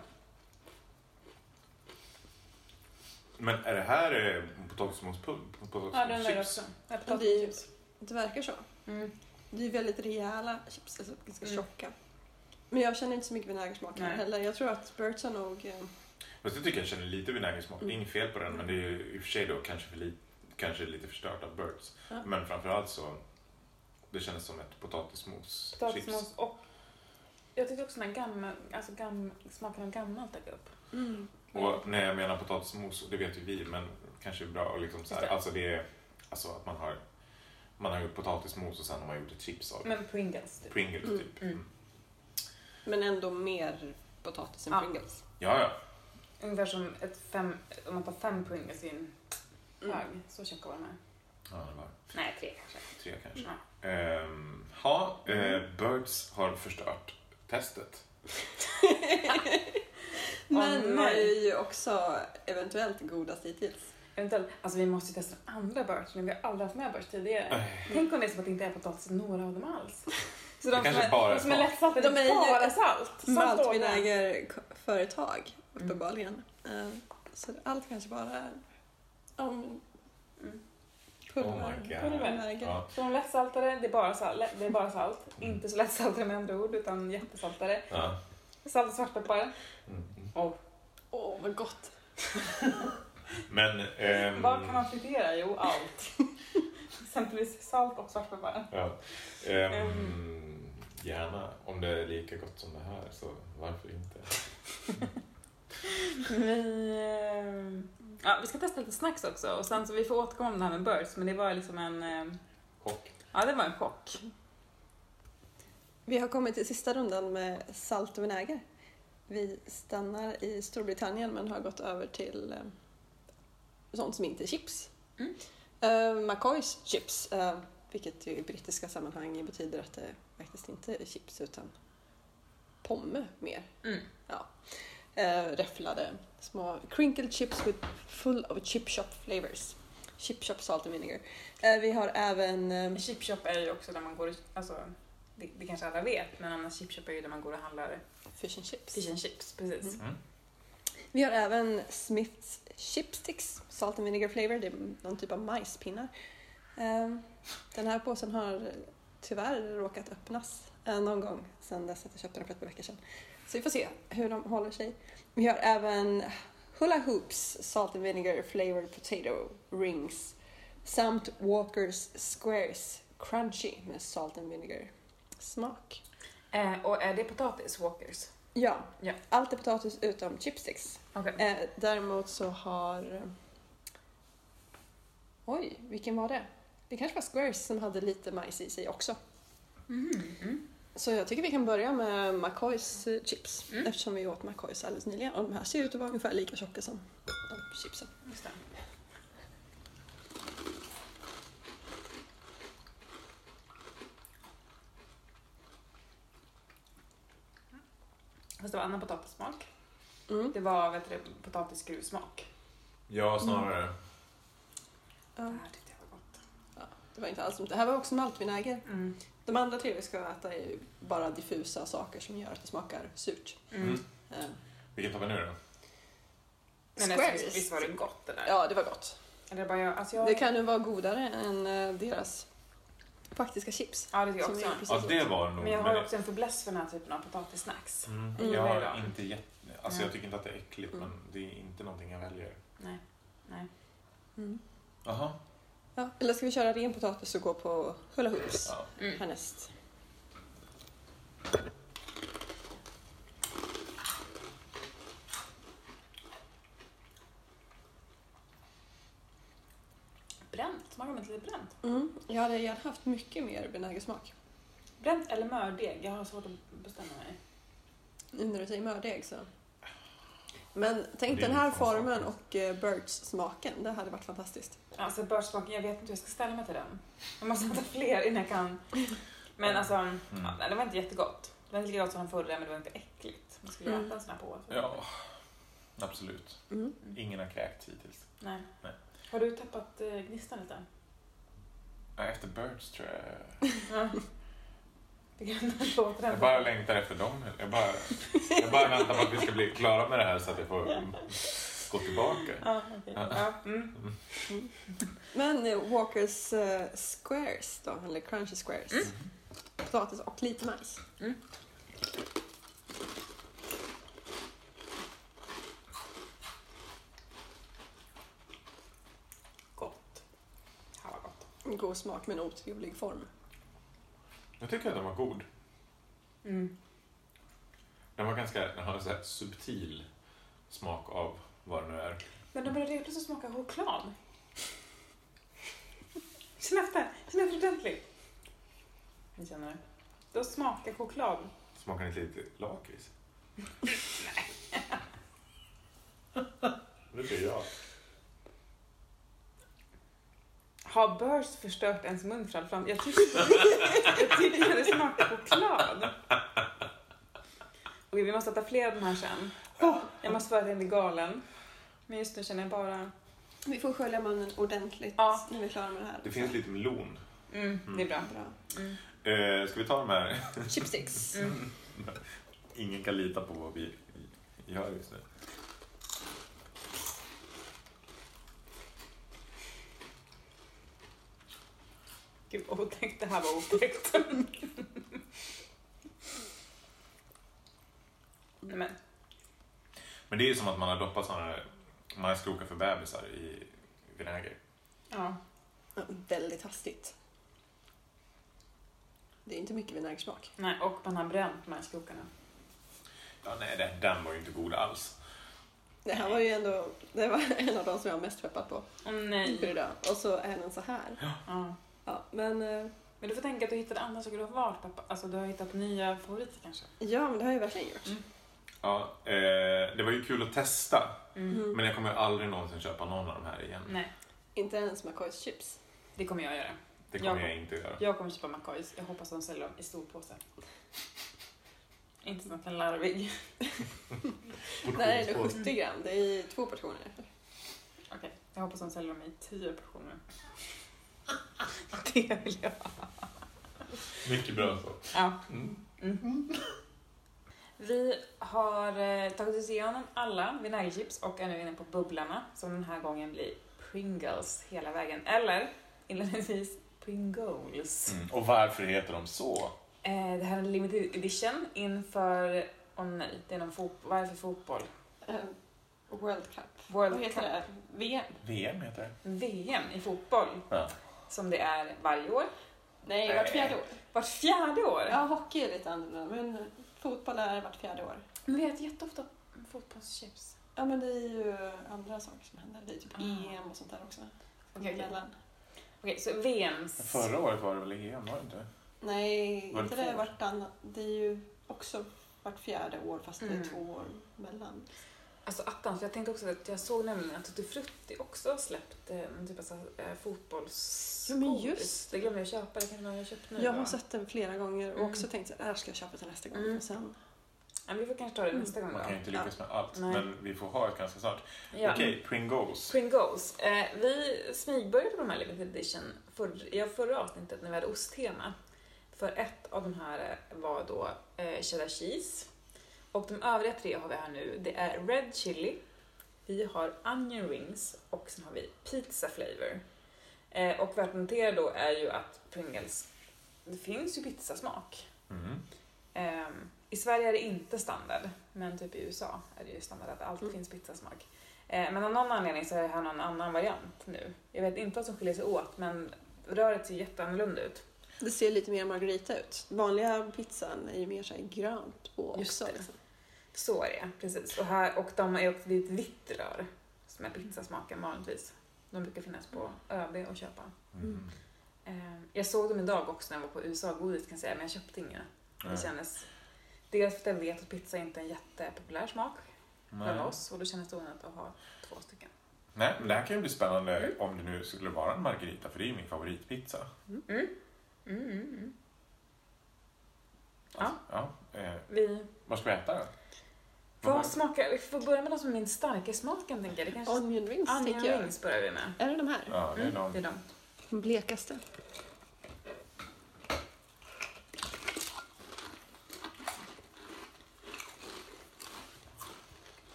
Men är det här potatismospulver? Ja, den där Potatischips? också. Ja, Det, potatischips. det verkar så. Mm. Det är väldigt rejäla chips, alltså ganska Mm. tjocka. Men jag känner inte så mycket vinägersmak heller. Jag tror att Birds har nog... eh, Fast jag tycker jag känner lite vinägersmak. Det är Mm. inget fel på den, men det är ju i och för sig då kanske, för li, kanske lite förstört av Birds. Ja. Men framförallt så, det kändes som ett potatismos. Potatismos chips. och... Jag tyckte också den gammal, alltså gam, smaken av gammalt dök upp. Mm. Och när jag menar potatismos, det vet ju vi, men kanske är bra liksom så här, det. alltså det är, alltså att man har, man har gjort potatismos och sen har man gjort ett chips av det. Men Pringles typ. Pringles Mm, typ. mm. Mm. Men ändå mer potatis än Ja. Pringles. Ja, ja. Ungefär som ett fem, om man tar fem Pringles i en Mm. hög. Så tjocka var de här. ja det var Nej, tre kanske. tre kanske. Ja. Ehm, ja, eh, Birds har förstört testet. [LAUGHS] Men var nej. ju också eventuellt godast hittills. Eventuellt, alltså vi måste ju testa de andra men vi har aldrig haft med burts tidigare. Eh, Tänk om det är så att det inte är potatis i några av dem alls. [LAUGHS] Så Det de kanske som är, bara är de som är lättsaltade, De det är bara salt. Maltvinägerföretag, Mm. uppenbarligen. Eh, Så allt kanske bara är om Mm. pulver. Oh my God. pulverväger. Ja. Så de lättsaltade, det är bara salt. Det är bara salt. Mm. Inte så lättsaltade med andra ord, utan jättesaltade. Ja. Salt och svartpeppar. Mm, mm. Oh. Åh, vad gott. [LAUGHS] Men... ehm, Vad kan man fritera? Jo, allt. [LAUGHS] Exempelvis salt och svartpeppar. Ja. Ehm, gärna. Om det är lika gott som det här, så varför inte? [LAUGHS] Vi, eh, ja, vi ska testa lite snacks också och sen så vi får återkomma om det här med birds men det var liksom en... eh, Och Ja, det var en chock. Vi har kommit till sista rundan med salt och vinäger. Vi stannar i Storbritannien men har gått över till eh, sånt som inte är chips. Mm. Uh, McCoys chips, eh, vilket ju i brittiska sammanhang betyder att det faktiskt inte är chips utan pomme mer. Mm. Ja. Eh, räfflade små crinkled chips with full of chip shop flavors. Chip shop salt and vinegar. Eh, vi har även eh, Chip shop är ju också där man går alltså, det, det kanske alla vet, men annars chip shop är ju där man går och handlar fish and chips. fish and chips. Precis. Mm. Vi har även Smiths Chipsticks, Salt and Vinegar Flavor. Det är någon typ av majspinnar. Ehm, den här påsen har tyvärr råkat öppnas eh, någon gång sedan dess att jag köpte den för ett par veckor sedan. Så vi får se hur de håller sig. Vi har även Hula Hoops Salt and Vinegar Flavored Potato Rings samt Walkers Squares Crunchy med Salt and Vinegar smak. Eh, och är det potatis, walkers? Ja, Ja. allt är potatis utom chipsticks. Okej. Eh, däremot så har... Oj, vilken var det? Det kanske var Squares som hade lite majs i sig också. Mm. Mm. Så jag tycker vi kan börja med McCoys eh, chips Mm. eftersom vi åt McCoys alldeles nyligen. Och de här ser ut att vara ungefär lika tjocka som de chipsen. Just det. Fast det var annan potatissmak. Mm. Det var vet du, potatisskruvsmak. Ja, snarare. Ja, Det här tyckte jag var gott. det var inte alls. Det här var också maltvinäger. Mm. De andra tre vi ska äta är ju bara diffusa saker som gör att det smakar surt. Mm. Mm. Eh, Vilket har vi nu då? Men Squares. Visst, visst var det gott det där? Ja, det var gott. Eller bara jag, alltså jag... Det kan ju vara godare än eh, deras faktiska chips. Ja, det tycker jag också. Ja, det var nog... Men jag men har det- också en fäbless för den här typen av potatissnacks. Mm. Mm. Jag har inte jätte... Alltså Ja. jag tycker inte att det är äckligt Mm. men det är inte någonting jag väljer. Nej. Nej. Mm. Ja, eller ska vi köra ren potatis och gå på hula hoops Ja. Mm. härnäst? Bränt? Smakar de inte lite bränt? Mm. Jag hade gärna haft mycket mer vinägersmak. Bränt eller mördeg? Jag har svårt att bestämma mig. Nu när du säger mördeg så. Men tänk den här formen och eh, Birds-smaken. Det hade varit fantastiskt. Alltså börssmaken, jag vet inte hur jag ska ställa mig till den. Jag måste ta fler innan jag kan. Men alltså, Mm. ja, det var inte jättegott. Det var inte lika gott som den förra, men det var inte äckligt. Man skulle Mm. äta en sån här på. så- Ja, absolut. Mm. Ingen har kräkts hittills. Nej. Nej. Har du tappat eh, gnistan lite? Ja, Efter Birds tror jag. [LAUGHS] Jag bara längtar efter dem. Jag bara, jag bara väntar på att vi ska bli klara med det här så att jag får gå tillbaka. Ja, okej. ja. Mm. Men eh, Walkers eh, Squares då, eller Crunchy Squares. Mm. Potatis och lite majs. Gott. Det här var gott. En god smak med en otrevlig form. Jag tycker att den var god. Mm. Den var ganska, den har en så här subtil smak av vad det nu är. Men de började helt plötsligt smaka choklad. Känn efter. Känn efter ordentligt. Ni känner det? Då smakar choklad. Smakar inte lite lakrits? [LAUGHS] Det tycker jag. Har Burst förstört ens mun för all framtid? Jag tycker, [LAUGHS] jag tycker det smakar choklad. Okej, vi måste ta fler av de här sen. Jag måste för att jag inte är galen. Men just nu känner jag bara... Vi får skölja munnen ordentligt Ja. när vi är klara med det här. Det finns lite melon. Mm, det är bra. Bra. Mm. Eh, ska vi ta de här? Chipsticks. Mm. [LAUGHS] Ingen kan lita på vad vi gör just nu. Gud vad otäckt det här var otäckt. Nej men, Men det är ju som att man har doppat sådana här majskrokar för bebisar i vinäger. ja. Ja, väldigt hastigt. Det är inte mycket vinägersmak. Nej, och man har bränt majskrokarna. Ja, nej, det, den var ju inte god alls. Det här var ju ändå det var en av de som jag var mest peppad på för nej. idag. Och så är den så här. Ja. Ja, men, eh, Men du får tänka att du hittade andra saker du har valt pappa. Alltså du har hittat nya favoriter kanske. ja, men det har jag verkligen gjort. Mm. Ja, eh, det var ju kul att testa. Mm. Men jag kommer aldrig någonsin köpa någon av de här igen. Nej, Inte ens McCoys chips. det kommer jag göra. Det kommer Jag- jag inte göra. Jag kommer köpa McCoys. Jag hoppas de säljer dem i stor påse. Inte som att jag är larvig. Nej, det är 70 gram. Det är två portioner. Okej, jag hoppas de säljer dem i tio portioner. [LAUGHS] Det vill jag ha. Mycket bra så. Ja. Mm. Mm. Vi har eh, tagit oss igenom alla vinägerchips och är nu inne på bubblarna som den här gången blir Pringles hela vägen. Eller inledningsvis Pringles. Mm. Och varför heter de så? Eh, det här är en limited edition inför, åh nej, det är någon fotboll, vad är det för fotboll? Eh, World Cup. World Vad heter Cup. det? VM? VM heter det. VM i fotboll. Ja. Som det är varje år. Nej, vart fjärde år. Vart fjärde år? Ja, hockey är lite annorlunda, men fotboll är vart fjärde år. Men vi äter jätteofta fotbollschips. Ja, men det är ju andra saker som händer. Det är typ Ah. EM och sånt där också. Okej, okej. Emellan. Okej, så VMs... Förra året var det väl EM, var det inte? Nej, Var det inte två det vartannat. Det är ju också vart fjärde år fast det Mm. är två år mellan. Alltså attans, för jag tänkte också att jag såg nämligen att Tutti Frutti också har släppt eh, en typ av så här, eh, fotbollsskor. Ja, men just. Det glömde jag köpa, det kan jag köpt nu. Jag har sett den flera gånger och Mm. också tänkt att här ska jag köpa till nästa gång. Mm. Och sen, Ja, vi får kanske ta det Mm. nästa gång Man kan ju inte lyckas med allt, Nej. men vi får ha ett ganska snart. Ja. Okej, Pringles. Pringles. Eh, vi smygbörjade på de här limited edition förr, ja, förra avsnittet när vi hade osttema. För ett av de här var då eh, cheddar cheese. Och de övriga tre har vi här nu. Det är red chili, vi har onion rings och sen har vi pizza flavor. Eh, och värt att notera då är ju att Pringles, det finns ju pizzasmak. Mm. Ehm, I Sverige är det inte standard, men typ i USA är det ju standard att det alltid Mm. finns pizzasmak. Eh, men av någon anledning så är det här någon annan variant nu. Jag vet inte vad som skiljer sig åt, men röret ser jätteannorlunda ut. Det ser lite mer margarita ut. Vanliga pizzan är ju mer så här grönt på Just också. det. Liksom. Så är det, precis. Och, här, och de är också, det är ett vitt rör som är pizzasmaken vanligtvis. De brukar finnas på ÖB och köpa. Mm. Eh, jag såg dem idag också när jag var på USA-godis kan jag säga, men jag köpte inga. Det kändes... Dels för att jag vet att pizza inte är en jättepopulär smak bland oss och då kändes det onödigt att ha två stycken. Nej, men det här kan ju bli spännande om det nu skulle vara en margarita, för det är ju min favoritpizza. Mm. Mm, mm, mm. Ja. ja eh, Vi vad ska vi äta då? Vad- smaka, vi får börja med de som är min starka smaken tänker jag. Det kanske... Onion rings Onion jag. börjar vi med. Är det de här? Ja, det är Mm, de. det är de. De blekaste.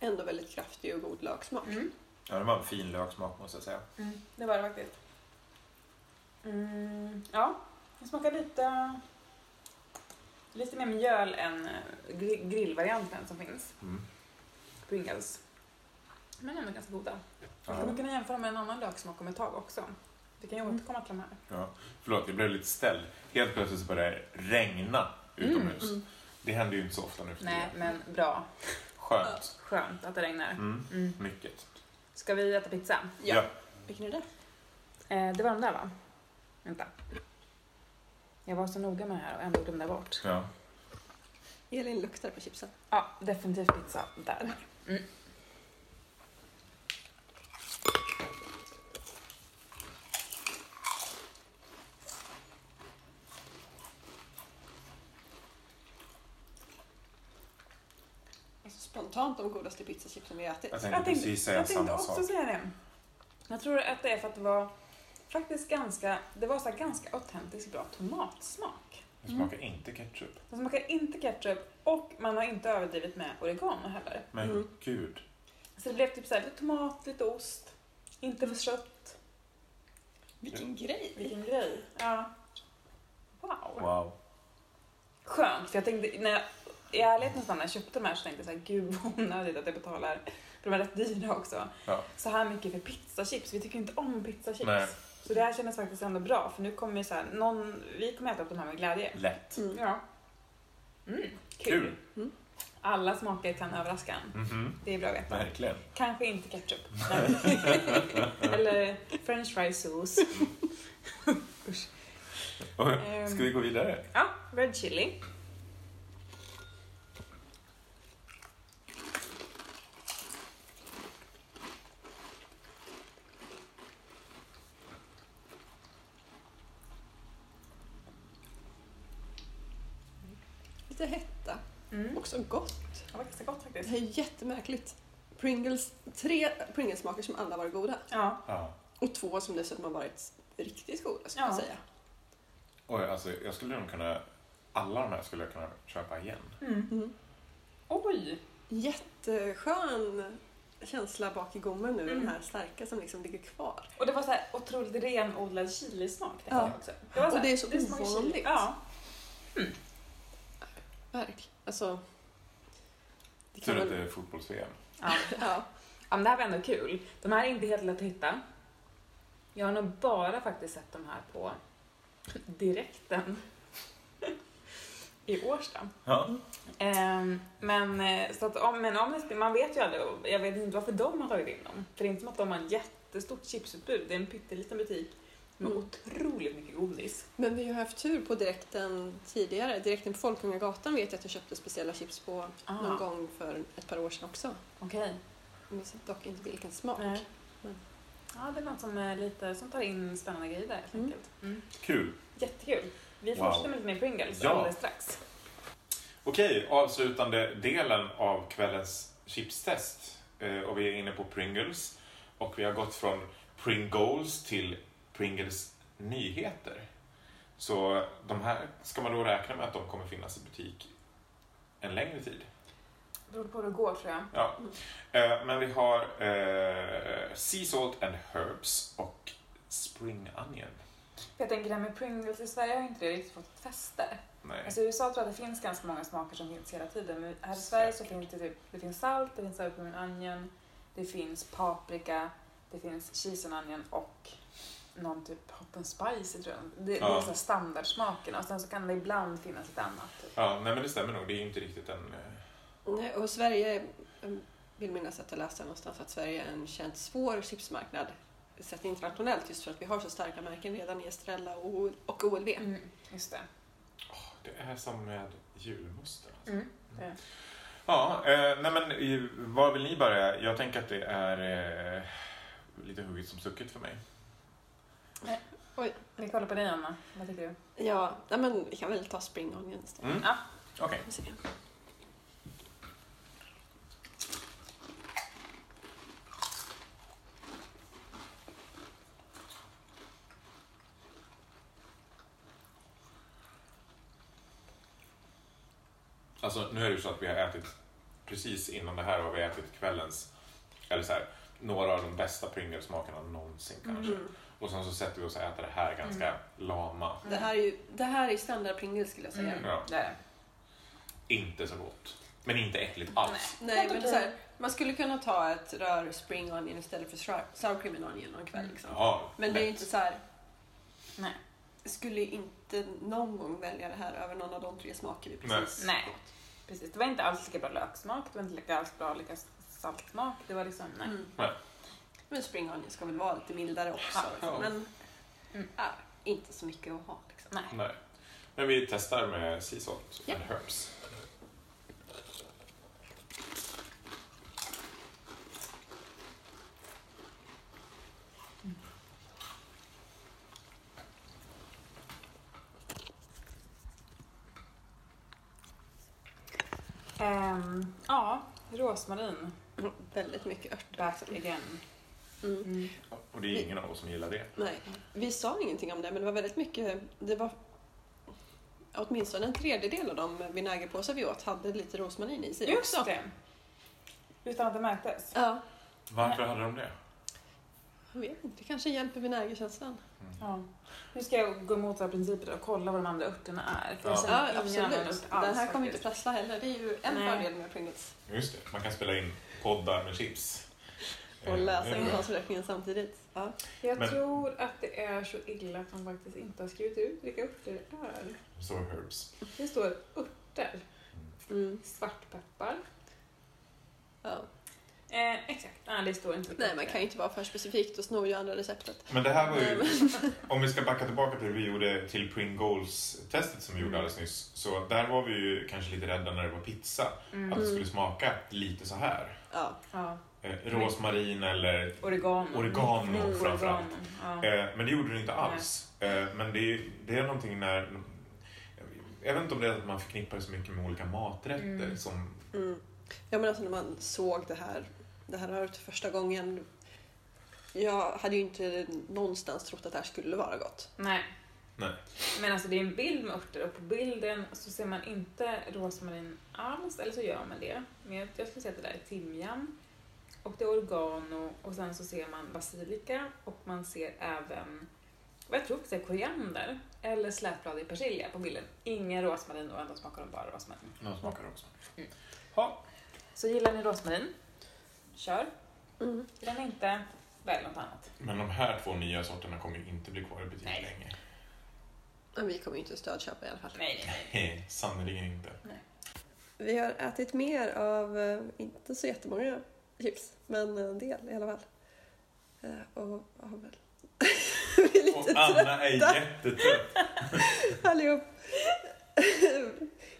Ändå väldigt kraftig och god löksmak. Mm. Ja, det var en fin löksmak måste jag säga. Mm, det var det faktiskt. Mm, ja, det smakar lite, lite mer mjöl än eh, gri- grillvarianten som finns. Mm. Pringles. Men ändå ganska goda. Vi kommer kunna jämföra med en annan löksmak om ett tag också. Vi kan ju Mm. återkomma till de här. Ja. Förlåt, jag blev lite ställd. Helt plötsligt så började det regna utomhus. Mm. Det händer ju inte så ofta nu för Nej, tiden. men bra. Skönt. Skönt att det regnar. Mm. Mm. Mycket. Ska vi äta pizza? Ja. Vilken är det? Eh, det var de där va? Vänta. Jag var så noga med det här och ändå glömde jag bort. Ja. Elin luktar på chipsen. Ja, definitivt pizza där. Mm. Spontant de godaste pizzachipsen vi har ätit. Jag tänkte precis säga jag tänkte samma också sak. säga det. Jag tror att det är för att det var faktiskt ganska, det var så här ganska autentiskt bra tomatsmak. Det smakar inte ketchup. Det smakar inte ketchup och man har inte överdrivit med oregano heller. Men Mm. gud. Så det blev typ så här, lite tomat, lite ost, inte för sött. Vilken grej! Vilken grej. Ja. Wow. Wow. Skönt, för jag tänkte, när jag, i ärlighetens namn när jag köpte de här så tänkte jag så här, gud vad onödigt att jag betalar, för de är rätt dyra också, Ja. så här mycket för pizzachips. Vi tycker inte om pizzachips. Nej. Så det här kändes faktiskt ändå bra, för nu kommer vi så här, någon, vi kommer äta upp de här med glädje. Lätt. Mm. Ja. Mm, kul. Kul. Mm. Alla smaker kan överraska en. Mhm. Det är bra att veta. Verkligen. Kanske inte ketchup. [LAUGHS] [LAUGHS] Eller french fry sås. Och, Ehm. Ska vi gå vidare? Ja, red chili. Lite hetta. Mm. Också gott. Det var ganska gott Det faktiskt. här är jättemärkligt. Pringles, tre Pringles-smaker som alla varit goda. Ja. Ja. Och två som dessutom har varit riktigt goda skulle Ja. jag säga. Oj, alltså, jag skulle nog kunna... Alla de här skulle jag kunna köpa igen. Mm. Mm. Oj! Jätteskön känsla bak i gommen nu, Mm. den här starka som liksom ligger kvar. Och det var så här otroligt renodlad chilismak. tänkte Ja. jag också. Det var så Och här, det är så ovanligt. Ja. Verkligen. Alltså... Det Tur att det är fotbolls-VM. Ja. [LAUGHS] Ja. ja, men det här var ändå kul. De här är inte helt lätt att hitta. Jag har nog bara faktiskt sett de här på direkten [LAUGHS] i Årsta. Ja. Ehm, men, eh, så att om, men om man vet ju aldrig, jag vet inte varför de har tagit in dem. För det är inte som att de har ett jättestort chipsutbud. Det är en pytteliten butik med Mm. otroligt mycket godis. Men vi har haft tur på direkten tidigare. Direkten på Folkungagatan vet jag att jag köpte speciella chips på Ah. någon gång för ett par år sedan också. Okej. Jag minns dock inte vilken smak. Nej. Men- Ja, det är något som, är lite, som tar in spännande grejer där helt Mm. enkelt. Mm. Kul. Jättekul. Vi Wow. fortsätter med lite mer Pringles Ja. alldeles strax. Okej, avslutande delen av kvällens chipstest. Eh, och vi är inne på Pringles. Och vi har gått från Pringles till Pringles nyheter. Så de här ska man då räkna med att de kommer finnas i butik en längre tid. Beror på hur det går tror jag. Ja. Eh, Men vi har eh, Sea Salt and Herbs och Spring Onion. Jag tänker det här med Pringles i Sverige har inte det riktigt fått fäste. Nej. Alltså i USA tror jag att det finns ganska många smaker som finns hela tiden. Men här i Sverige så finns det typ, det finns salt, det finns sour cream onion, det finns paprika, det finns cheese and onion och någon typ hot and spicy tror jag. Det, det Ja. är så här standardsmakerna och sen så kan det ibland finnas ett annat. Typ. Ja, nej men det stämmer nog. Det är inte riktigt en... eh, Nej, och Sverige, jag vill minnas att jag läste någonstans att Sverige är en känt svår chipsmarknad sett internationellt just för att vi har så starka märken redan i Estrella och, och OLV. Mm, just det. Det är som med julmusten. Alltså. Mm, det är det. Ja, eh, nej men i- var vill ni börja? Jag tänker att det är eh, lite hugget som stucket för mig. Vi kollar på dig Anna, vad tycker du? Ja, nej, men vi kan väl ta Spring istället. Mm. Ja. Okej. Ser. Alltså nu är det ju så att vi har ätit precis innan det här har vi ätit kvällens, eller så här, några av de bästa Pringles-smakerna någonsin kanske. Mm. Och sen så sätter vi oss och äter det här ganska lama. Det här är ju det här är standard Pringles skulle jag säga. Mm, Ja. det är. Inte så gott. Men inte äckligt alls. Nej, men så här, man skulle kunna ta ett rör Spring Onion istället för sour cream and onion någon kväll. Liksom. Ja, Men det är inte så här. Nej. Jag skulle inte någon gång välja det här över någon av de tre smaker vi precis Nej. gått. Precis, det var inte alls lika bra löksmak, det var inte lika alls bra lika saltsmak. Det var liksom, nej. Mm. Men Spring Onion ska väl vara lite mildare också. Ja. liksom. Men Mm. ja, inte så mycket att ha. Liksom. nej. Nej. Men vi testar med sea salt Ja. and herbs. Ehm, ja, rosmarin. Mm, [CLEARS THROAT] väldigt mycket örter. Back liksom. again. Mm. Mm. Och det är ingen av oss som gillar det. Nej, vi sa ingenting om det, men det var väldigt mycket... Det var åtminstone en tredjedel av de vinägerpåsar vi åt hade lite rosmarin i sig Just också. det. Utan att det märktes. Ja, Varför hade de det? jag vet inte. Det kanske hjälper vinägerkänslan. Ja. Nu ska jag gå emot våra principer och kolla vad de andra örterna är. För Ja. Ja, absolut. Den här kommer inte prassla heller. Det är ju en Nej. fördel med Pringles. Just det, man kan spela in poddar med chips. Och Eh, läsa innehållsförteckningen samtidigt. Ja. Jag Men- tror att det är så illa att de faktiskt inte har skrivit ut vilka örter det är. Så herbs. Det står örter. Mm. Svartpeppar. Ja. Eh, exakt. Nej, det står inte Nej, man kan ju inte vara för specifikt. Då snor ju andra receptet. Men det här var ju, [LAUGHS] om vi ska backa tillbaka till det vi gjorde till Pringles-testet som vi gjorde Mm. alldeles nyss. Så där var vi ju kanske lite rädda när det var pizza. Mm. Att det skulle smaka lite så här. Ja. Ja. Eh, rosmarin eller Oregano. oregano Mm, framförallt. oregano, Ja. Eh, men det gjorde det inte alls. Eh, men det, är- det är någonting när... Jag vet inte om det är att man förknippar det så mycket med olika maträtter Mm. som... Mm. Ja, men alltså när man såg det här, det här röret för första gången. Jag hade ju inte någonstans trott att det här skulle vara gott. Nej. Nej. Men alltså det är en bild med örter och på bilden så ser man inte rosmarin alls, eller så gör man det. Men jag, jag skulle säga att det där är timjan och det är oregano och sen så ser man basilika och man ser även, vad jag tror att det är koriander eller slätbladig persilja på bilden. Ingen rosmarin och ändå smakar de bara rosmarin. Någon smakar rosmarin. Mm. Ja, Så gillar ni rosmarin, kör. Mm. Gillar ni inte, välj något annat. men de här två nya sorterna kommer ju inte bli kvar i butik Nej. länge. Men vi kommer ju inte stödköpa i alla fall. Nej, nej, nej. [LAUGHS] Sannerligen inte. Vi har ätit mer av, eh, inte så jättemånga chips, men en del i alla fall. Eh, Och har väl... [LAUGHS] vi är lite Och Anna är trötta jättetrött. [LAUGHS] allihop.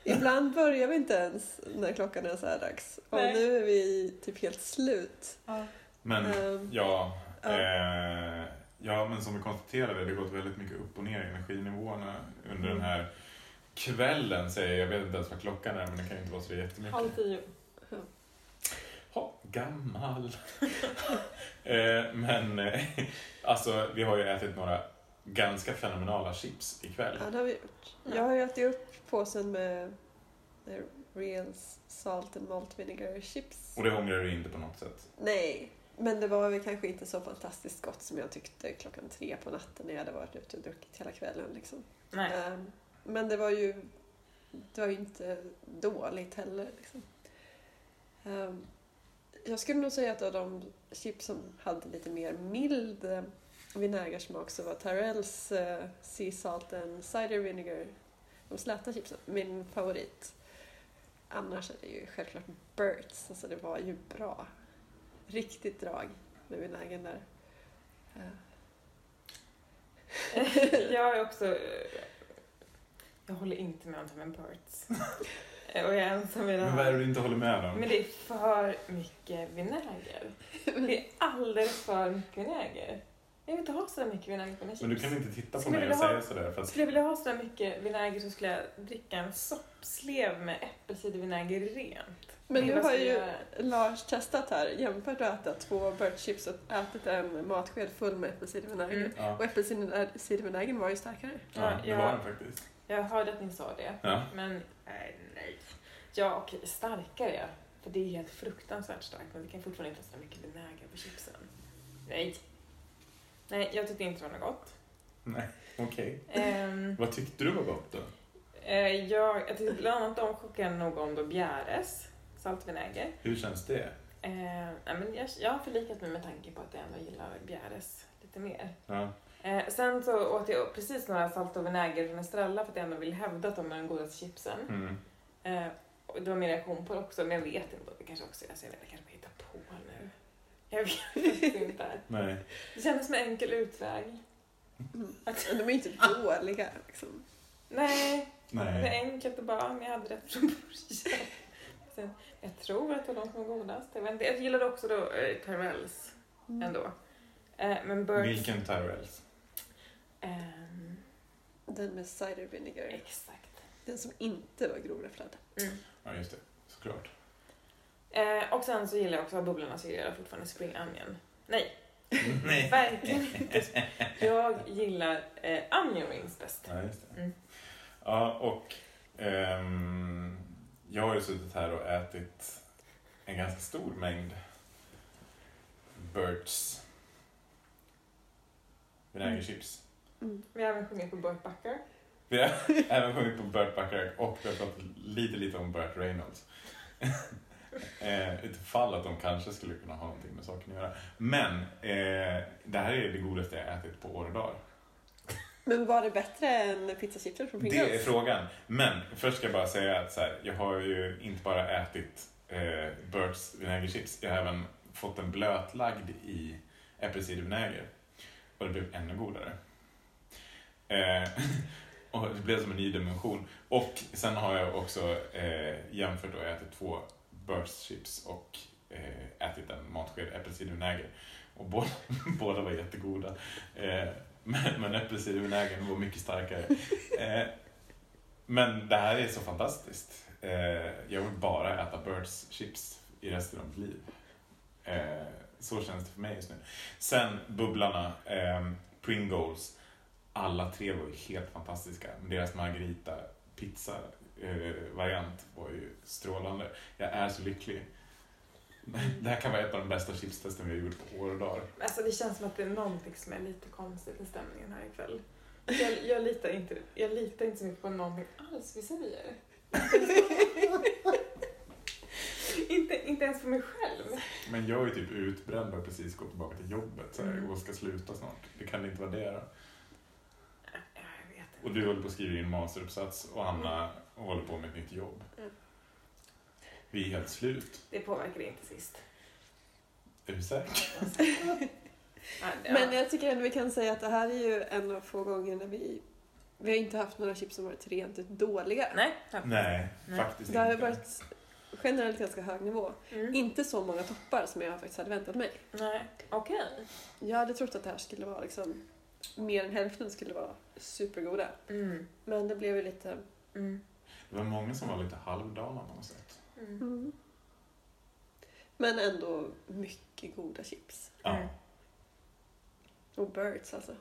Ibland börjar vi inte ens när klockan är så här dags. Och Nej. nu är vi typ helt slut. Ja. Men Ehm, ja, Ja. eh, ja, men som vi konstaterade, det har gått väldigt mycket upp och ner i energinivåerna under den här kvällen. Säger jag, jag vet inte ens vad klockan är, men det kan ju inte vara så jättemycket. Halv tio. Ja, gammal. [LAUGHS] Eh, Men eh, alltså, vi har ju ätit några ganska fenomenala chips ikväll. Ja, det har vi gjort. Jag har ju ätit upp påsen med real salt and malt vinegar chips. Och det ångrar du inte på något sätt? Nej, men det var väl kanske inte så fantastiskt gott som jag tyckte klockan tre på natten när jag hade varit ute och druckit hela kvällen. Liksom. Nej. Ehm, men det var ju det var ju inte dåligt heller. Liksom. Um, Jag skulle nog säga att av de chips som hade lite mer mild eh, vinägersmak så var Tyrells uh, eh, Sea Salt and Cider Vinegar, de släta chipsen, min favorit. Annars är det ju självklart Burt's, alltså det var ju bra. Riktigt drag med vinägern där. Uh. [LAUGHS] jag är också... Jag håller inte med om Tom Parts. [LAUGHS] Och jag är ensam i det Men vad är här. det du inte håller med om? Men det är för mycket vinäger. Det är alldeles för mycket vinäger. Jag vill inte ha så mycket vinäger på mina chips. Men du kan inte titta på mig och ha- säga sådär för att Skulle jag vilja ha så där mycket vinäger så skulle jag dricka en soppslev med äppelcidervinäger rent. Men nu har ju göra. Lars testat här, jämfört att äta två Burt's-chips och ätit en matsked full med äppelcidervinäger. Mm. ja, Och äppelcidervinägern var ju starkare. ja, Ja, det jag- var den faktiskt. Jag hörde att ni sa det. Ja. Men nej, nej. Ja, okej, starkare. För det är helt fruktansvärt starkt. Men vi kan fortfarande inte ha så mycket vinäger på chipsen. Nej. Nej, jag tyckte inte det var något gott. Nej, okej. Ehm, Vad tyckte du var gott då? eh, jag, jag tyckte bland annat om chockade nog om då Bjäres saltvinäger. Hur känns det? Eh, nej, men jag, jag har förlikat mig med tanke på att jag ändå gillar Bjäres lite mer. Ja. Eh, sen så åt jag precis några salt och vinäger från Estrella för att jag ändå vill hävda att de är de godaste chipsen. Mm. Eh, och det var min reaktion på det också, men jag vet inte. Det kanske också alltså jag vet, jag kanske hittar på nu. Jag vet [LAUGHS] inte. Nej. Det kändes som en enkel utväg. Mm. Att, de är inte dåliga. Liksom. nej, det är Nej. enkelt och bara, men jag hade rätt från början. Sen, jag tror att det var de som var godast. Jag, inte. jag gillade också då eh, Tyrells Mm. ändå. Eh, men Birds... Vilken Tyrells? Ehm, Den med cider vinegar. exakt. Den som inte var grovräfflad. Mm. Ja, just det. Såklart. Eh, och sen så gillar jag också bubblorna så gillar jag fortfarande Spring Onion. Nej, [LAUGHS] Nej. [LAUGHS] verkligen inte. Jag gillar eh, Onion Rings bäst. Ja, just det. Mm. Ja, och ehm, jag har ju suttit här och ätit en ganska stor mängd Burt's vinägerchips. Mm. Vi har även sjungit på Burt Bucker. Vi har [LAUGHS] även sjungit på Burt Bacharach och vi har pratat lite, lite om Burt Reynolds. [LAUGHS] eh, utifall att de kanske skulle kunna ha någonting med saken att göra. Men eh, det här är det godaste jag ätit på år och dag. Men var det bättre än pizzachipsen från Pringles? Det är frågan. Men först ska jag bara säga att så här, jag har ju inte bara ätit eh, Burts vinägerchips, jag har även fått den blötlagd i äppelcidervinäger. Och det blev ännu godare. Eh, [LAUGHS] och det blev som en ny dimension. Och sen har jag också eh, jämfört och ätit två burst chips och eh, ätit en matsked äppelcidervinäger. Och båda, [LAUGHS] båda var jättegoda. Eh, men men äppelcidervinägern var mycket starkare. Eh, men det här är så fantastiskt. Eh, jag vill bara äta Birds chips i resten av mitt liv. Eh, så känns det för mig just nu. Sen bubblarna, eh, Pringles, alla tre var ju helt fantastiska. Men deras margarita pizza eh, variant var ju strålande. Jag är så lycklig. [LAUGHS] Det här kan vara ett av de bästa chipstesten vi har gjort på år och dagar. Alltså det känns som att det är någonting som är lite konstigt i stämningen här ikväll. Jag, jag, litar inte, jag litar inte så mycket på någonting alls vi säger. [LAUGHS] inte, inte ens på mig själv. Men jag är typ utbränd och precis gått tillbaka till jobbet så här, Mm. och ska sluta snart. Det kan inte vara det då. Ja, jag vet inte. Och du håller på att skriva din masteruppsats och Anna håller på med ett nytt jobb. Mm. Vi är helt slut. Det påverkar inte sist. Är du säker? [LAUGHS] Men jag tycker ändå vi kan säga att det här är ju en av få gånger när vi... Vi har inte haft några chips som varit rent ut dåliga. Nej. tack. Nej, Nej. faktiskt Det har inte. varit generellt ganska hög nivå. Mm. Inte så många toppar som jag faktiskt hade väntat mig. Nej, okej. Jag hade trott att det här skulle vara liksom... Mer än hälften skulle vara supergoda. Mm. Men det blev ju lite... Mm. Det var många som var lite halvdana på något sätt. Mm. Mm. Men ändå mycket goda chips. Ja. Mm. Och Birds alltså.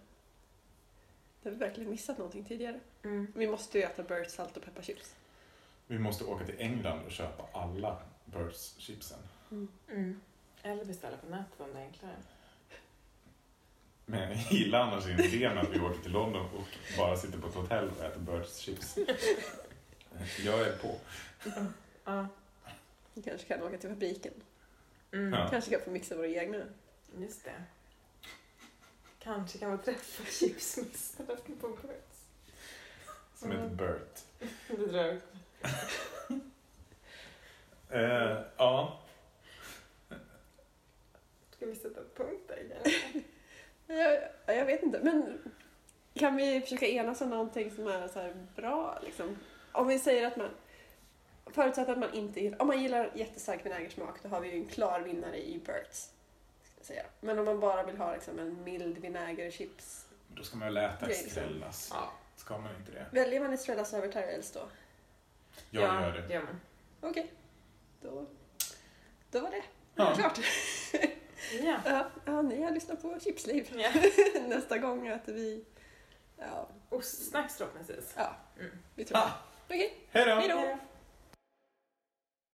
Det har vi verkligen missat någonting tidigare. Mm. Vi måste ju äta Birds salt och pepparchips. Vi måste åka till England och köpa alla Birds-chipsen. Mm. Eller beställa på nätet om det är enklare. Men jag gillar annars idén att vi åker till London och bara sitter på ett hotell och äter Birds-chips. Jag är på. Ja. Vi kanske kan åka till fabriken. Mm. Ja. Kanske kan få mixa våra egna. Just det. Kanske kan man träffa chipsmissare på Birds. Som heter Bert. Det tror jag. Eh, ja. Ska vi sätta punkt där igen? [LAUGHS] Jag, jag vet inte, men kan vi försöka enas om någonting som är så här bra? Liksom? Om vi säger att man, förutsatt att man inte gillar, om man gillar jättestark vinägersmak då har vi ju en klar vinnare i Birds. Ska jag säga. Men om man bara vill ha liksom, en mild vinägerchips, Då ska man väl äta. Estrellas. Ja. Ska man inte det? väljer man Estrellas över Tyrells då? Jag ja, gör det. gör man. Okej, då, då var det Ja. klart. [LAUGHS] Ja. Ja, ja, ni har lyssnat på Chipsliv. ja. [LAUGHS] Nästa gång äter vi, ja, Ostsnacks förhoppningsvis. ja Mm. vi tror Ah. det. Okej, Hej då! hej då! Hej då.